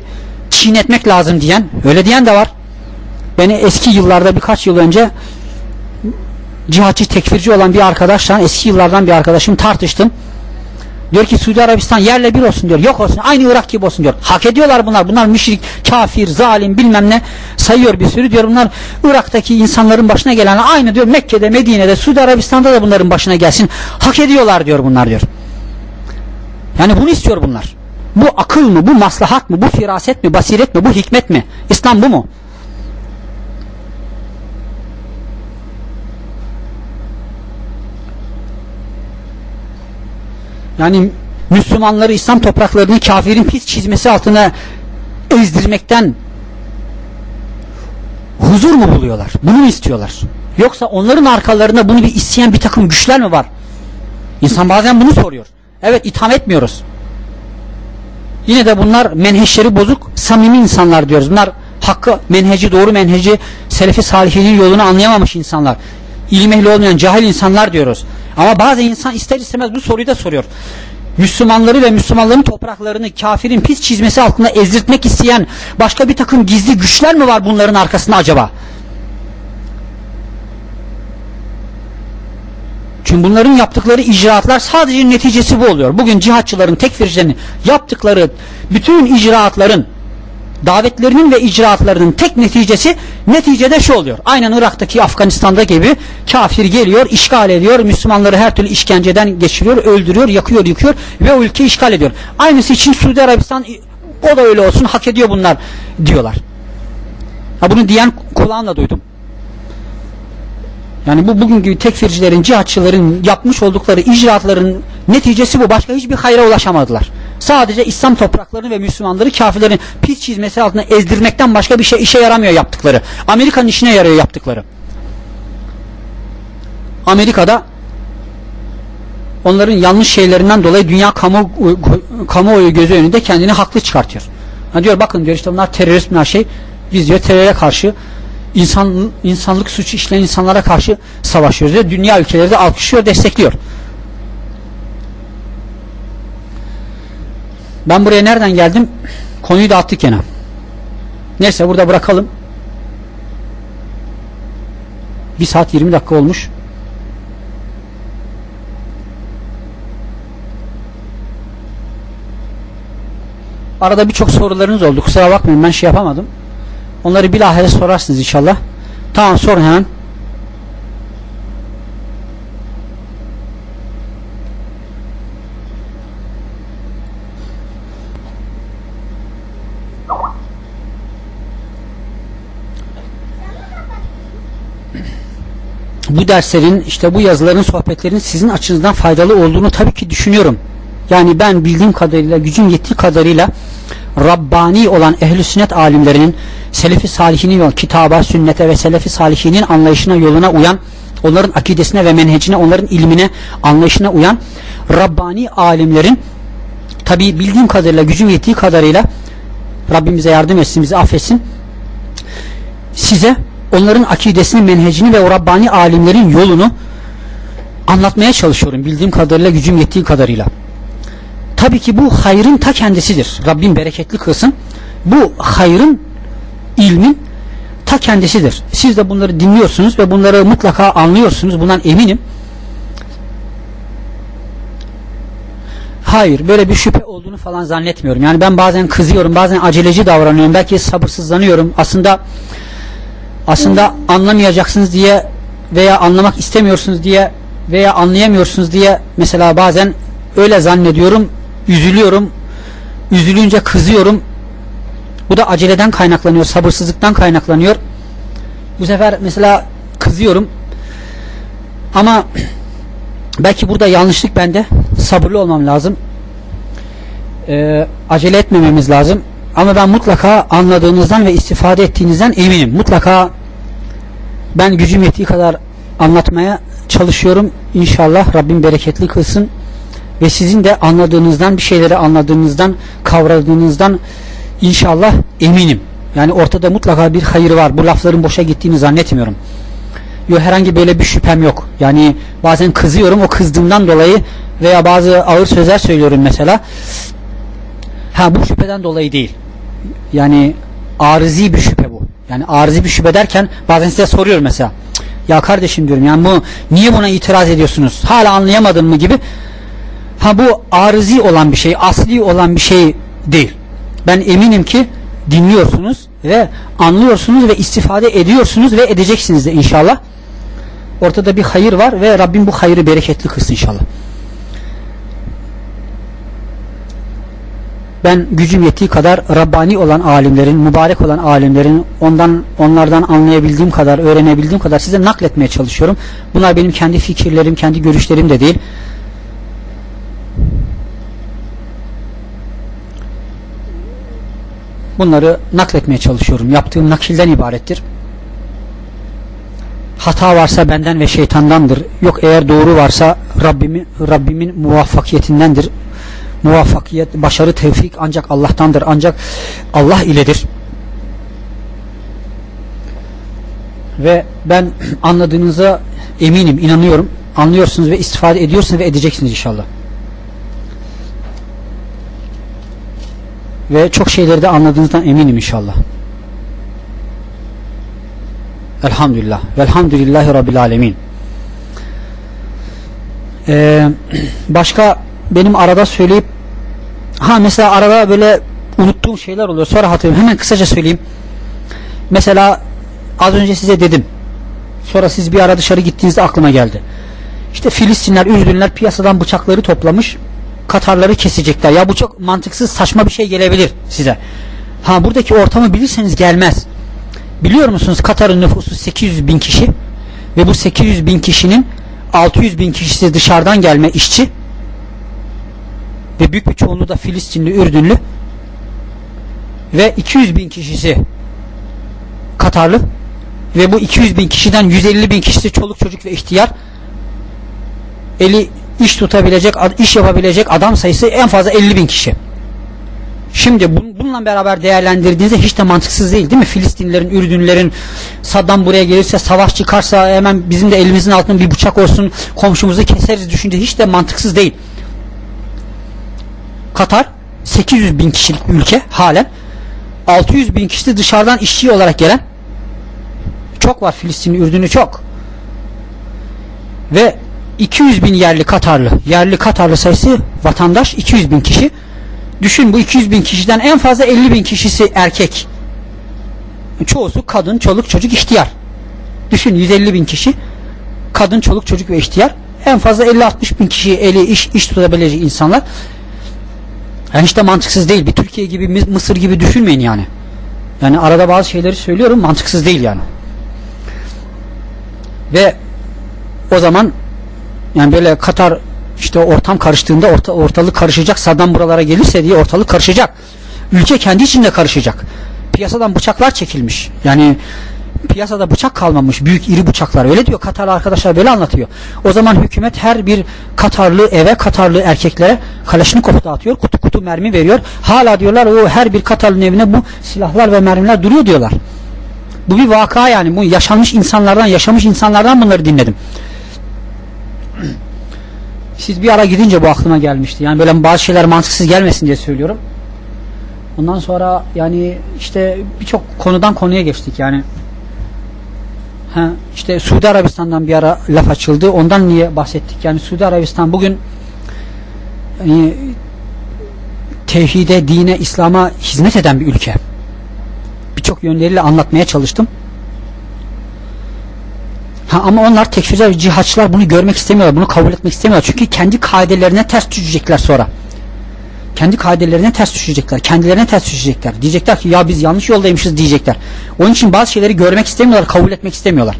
çiğnetmek lazım diyen, öyle diyen de var. Beni eski yıllarda birkaç yıl önce cihatçı tekfirci olan bir arkadaşla eski yıllardan bir arkadaşım tartıştım. Diyor ki Suudi Arabistan yerle bir olsun diyor. Yok olsun. Aynı Irak gibi olsun diyor. Hak ediyorlar bunlar. Bunlar müşrik, kafir, zalim bilmem ne sayıyor bir sürü diyor. Bunlar Irak'taki insanların başına gelen aynı diyor. Mekke'de, Medine'de, Suudi Arabistan'da da bunların başına gelsin. Hak ediyorlar diyor bunlar diyor. Yani bunu istiyor bunlar. Bu akıl mı? Bu maslahat mı? Bu firaset mi? Basiret mi? Bu hikmet mi? İslam bu mu? Yani Müslümanları İslam topraklarını kafirin pis çizmesi altına ezdirmekten huzur mu buluyorlar? Bunu mu istiyorlar? Yoksa onların arkalarında bunu bir isteyen bir takım güçler mi var? İnsan bazen bunu soruyor. Evet itham etmiyoruz. Yine de bunlar menheşleri bozuk, samimi insanlar diyoruz. Bunlar hakkı, menheci, doğru menheci, selefi salihinin yolunu anlayamamış insanlar. İlim olmayan cahil insanlar diyoruz. Ama bazı insan ister istemez bu soruyu da soruyor. Müslümanları ve Müslümanların topraklarını kafirin pis çizmesi altında ezdirtmek isteyen başka bir takım gizli güçler mi var bunların arkasında acaba? Çünkü bunların yaptıkları icraatlar sadece neticesi bu oluyor. Bugün cihatçıların, tekfircilerin yaptıkları bütün icraatların davetlerinin ve icraatlarının tek neticesi neticede şu oluyor. Aynen Irak'taki Afganistan'da gibi kafir geliyor, işgal ediyor, Müslümanları her türlü işkenceden geçiriyor, öldürüyor, yakıyor, yıkıyor ve o ülkeyi işgal ediyor. Aynısı için Suudi Arabistan o da öyle olsun, hak ediyor bunlar diyorlar. Ha bunu diyen kulağımla duydum. Yani bu bugün gibi tekfircilerin, cihatçıların yapmış oldukları icraatların neticesi bu. Başka hiçbir hayra ulaşamadılar. Sadece İslam topraklarını ve Müslümanları kafirlerin pis çizmesi altında ezdirmekten başka bir şey işe yaramıyor yaptıkları. Amerika'nın işine yarıyor yaptıkları. Amerika'da onların yanlış şeylerinden dolayı dünya kamu, kamuoyu gözü önünde kendini haklı çıkartıyor. Ha diyor bakın diyor işte bunlar terörist bunlar şey Biz diyor teröre karşı insan, insanlık suçu işleyen insanlara karşı savaşıyoruz diyor. Dünya ülkeleri de alkışlıyor, destekliyor. Ben buraya nereden geldim? Konuyu da attık yana. Neyse burada bırakalım. Bir saat 20 dakika olmuş. Arada birçok sorularınız oldu. Kusura bakmayın ben şey yapamadım. Onları bilahare sorarsınız inşallah. Tamam sorun hemen. Bu derslerin işte bu yazıların sohbetlerin sizin açınızdan faydalı olduğunu tabii ki düşünüyorum. Yani ben bildiğim kadarıyla gücüm yettiği kadarıyla Rabbani olan ehli sünnet alimlerinin selefi salihinin yol kitaba, sünnete ve selefi salihinin anlayışına yoluna uyan onların akidesine ve menhecine onların ilmine anlayışına uyan Rabbani alimlerin tabi bildiğim kadarıyla gücüm yettiği kadarıyla Rabbimize yardım etsin bizi affetsin size onların akidesini, menhecini ve o Rabbani alimlerin yolunu anlatmaya çalışıyorum bildiğim kadarıyla gücüm yettiği kadarıyla. Tabii ki bu hayrın ta kendisidir. Rabbim bereketli kılsın. Bu hayrın ilmin ta kendisidir. Siz de bunları dinliyorsunuz ve bunları mutlaka anlıyorsunuz. Bundan eminim. Hayır böyle bir şüphe olduğunu falan zannetmiyorum. Yani ben bazen kızıyorum, bazen aceleci davranıyorum, belki sabırsızlanıyorum. Aslında aslında anlamayacaksınız diye veya anlamak istemiyorsunuz diye veya anlayamıyorsunuz diye mesela bazen öyle zannediyorum üzülüyorum. Üzülünce kızıyorum. Bu da aceleden kaynaklanıyor sabırsızlıktan kaynaklanıyor. Bu sefer mesela kızıyorum. Ama belki burada yanlışlık bende. Sabırlı olmam lazım. Ee, acele etmememiz lazım ama ben mutlaka anladığınızdan ve istifade ettiğinizden eminim. Mutlaka ben gücüm yettiği kadar anlatmaya çalışıyorum. İnşallah Rabbim bereketli kılsın. Ve sizin de anladığınızdan, bir şeyleri anladığınızdan, kavradığınızdan inşallah eminim. Yani ortada mutlaka bir hayır var. Bu lafların boşa gittiğini zannetmiyorum. Yok herhangi böyle bir şüphem yok. Yani bazen kızıyorum o kızdığımdan dolayı veya bazı ağır sözler söylüyorum mesela. Ha bu şüpheden dolayı değil. Yani arızi bir şüphe bu. Yani arızi bir şüphe derken bazen size soruyorum mesela. Ya kardeşim diyorum yani bu niye buna itiraz ediyorsunuz? Hala anlayamadın mı gibi. Ha bu arızi olan bir şey, asli olan bir şey değil. Ben eminim ki dinliyorsunuz ve anlıyorsunuz ve istifade ediyorsunuz ve edeceksiniz de inşallah. Ortada bir hayır var ve Rabbim bu hayırı bereketli kılsın inşallah. Ben gücüm yettiği kadar Rabbani olan alimlerin, mübarek olan alimlerin ondan onlardan anlayabildiğim kadar, öğrenebildiğim kadar size nakletmeye çalışıyorum. Bunlar benim kendi fikirlerim, kendi görüşlerim de değil. Bunları nakletmeye çalışıyorum. Yaptığım nakilden ibarettir. Hata varsa benden ve şeytandandır. Yok eğer doğru varsa Rabbimin, Rabbimin muvaffakiyetindendir muvaffakiyet, başarı, tevfik ancak Allah'tandır. Ancak Allah iledir. Ve ben anladığınıza eminim, inanıyorum. Anlıyorsunuz ve istifade ediyorsunuz ve edeceksiniz inşallah. Ve çok şeyleri de anladığınızdan eminim inşallah. Elhamdülillah. Velhamdülillahi Rabbil Alemin. Ee, başka benim arada söyleyip ha mesela arada böyle unuttuğum şeyler oluyor sonra hatırlıyorum. Hemen kısaca söyleyeyim. Mesela az önce size dedim sonra siz bir ara dışarı gittiğinizde aklıma geldi. İşte Filistinler Ürdünler piyasadan bıçakları toplamış Katarları kesecekler. Ya bu çok mantıksız saçma bir şey gelebilir size. Ha buradaki ortamı bilirseniz gelmez. Biliyor musunuz Katar'ın nüfusu 800 bin kişi ve bu 800 bin kişinin 600 bin kişisi dışarıdan gelme işçi ve büyük bir çoğunluğu da Filistinli, Ürdünlü ve 200 bin kişisi Katarlı ve bu 200 bin kişiden 150 bin kişisi çoluk çocuk ve ihtiyar eli iş tutabilecek, iş yapabilecek adam sayısı en fazla 50 bin kişi. Şimdi bun, bununla beraber değerlendirdiğinizde hiç de mantıksız değil değil mi? Filistinlerin, Ürdünlerin Saddam buraya gelirse savaş çıkarsa hemen bizim de elimizin altında bir bıçak olsun komşumuzu keseriz düşünce hiç de mantıksız değil. Katar 800 bin kişilik ülke halen. 600 bin kişi dışarıdan işçi olarak gelen çok var. Filistin, Ürdün'ü çok. Ve 200 bin yerli Katarlı yerli Katarlı sayısı vatandaş 200 bin kişi. Düşün bu 200 bin kişiden en fazla 50 bin kişisi erkek. Çoğusu kadın, çoluk, çocuk, ihtiyar. Düşün 150 bin kişi kadın, çoluk, çocuk ve ihtiyar. En fazla 50-60 bin kişi eli iş, iş tutabilecek insanlar yani işte mantıksız değil. Bir Türkiye gibi Mısır gibi düşünmeyin yani. Yani arada bazı şeyleri söylüyorum mantıksız değil yani. Ve o zaman yani böyle Katar işte ortam karıştığında orta, ortalık karışacak Saddam buralara gelirse diye ortalık karışacak. Ülke kendi içinde karışacak. Piyasadan bıçaklar çekilmiş. Yani piyasada bıçak kalmamış büyük iri bıçaklar öyle diyor Katarlı arkadaşlar böyle anlatıyor o zaman hükümet her bir Katarlı eve Katarlı erkeklere Kalaşnikov dağıtıyor kutu kutu mermi veriyor hala diyorlar o her bir Katarlı'nın evine bu silahlar ve mermiler duruyor diyorlar bu bir vaka yani bu yaşanmış insanlardan yaşamış insanlardan bunları dinledim siz bir ara gidince bu aklıma gelmişti. Yani böyle bazı şeyler mantıksız gelmesin diye söylüyorum. Ondan sonra yani işte birçok konudan konuya geçtik yani. Ha, işte Suudi Arabistan'dan bir ara laf açıldı. Ondan niye bahsettik? Yani Suudi Arabistan bugün yani, tevhide, dine, İslam'a hizmet eden bir ülke. Birçok yönleriyle anlatmaya çalıştım. Ha, ama onlar tekfirciler cihatçılar bunu görmek istemiyorlar. Bunu kabul etmek istemiyorlar. Çünkü kendi kaidelerine ters düşecekler sonra. Kendi kaidelerine ters düşecekler. Kendilerine ters düşecekler. Diyecekler ki ya biz yanlış yoldaymışız diyecekler. Onun için bazı şeyleri görmek istemiyorlar. Kabul etmek istemiyorlar.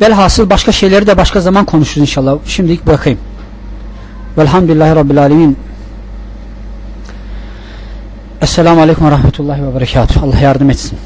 Velhasıl başka şeyleri de başka zaman konuşuruz inşallah. Şimdilik bırakayım. Velhamdülillahi Rabbil Alemin. Esselamu Aleyküm ve Rahmetullahi ve Berekatuhu. Allah yardım etsin.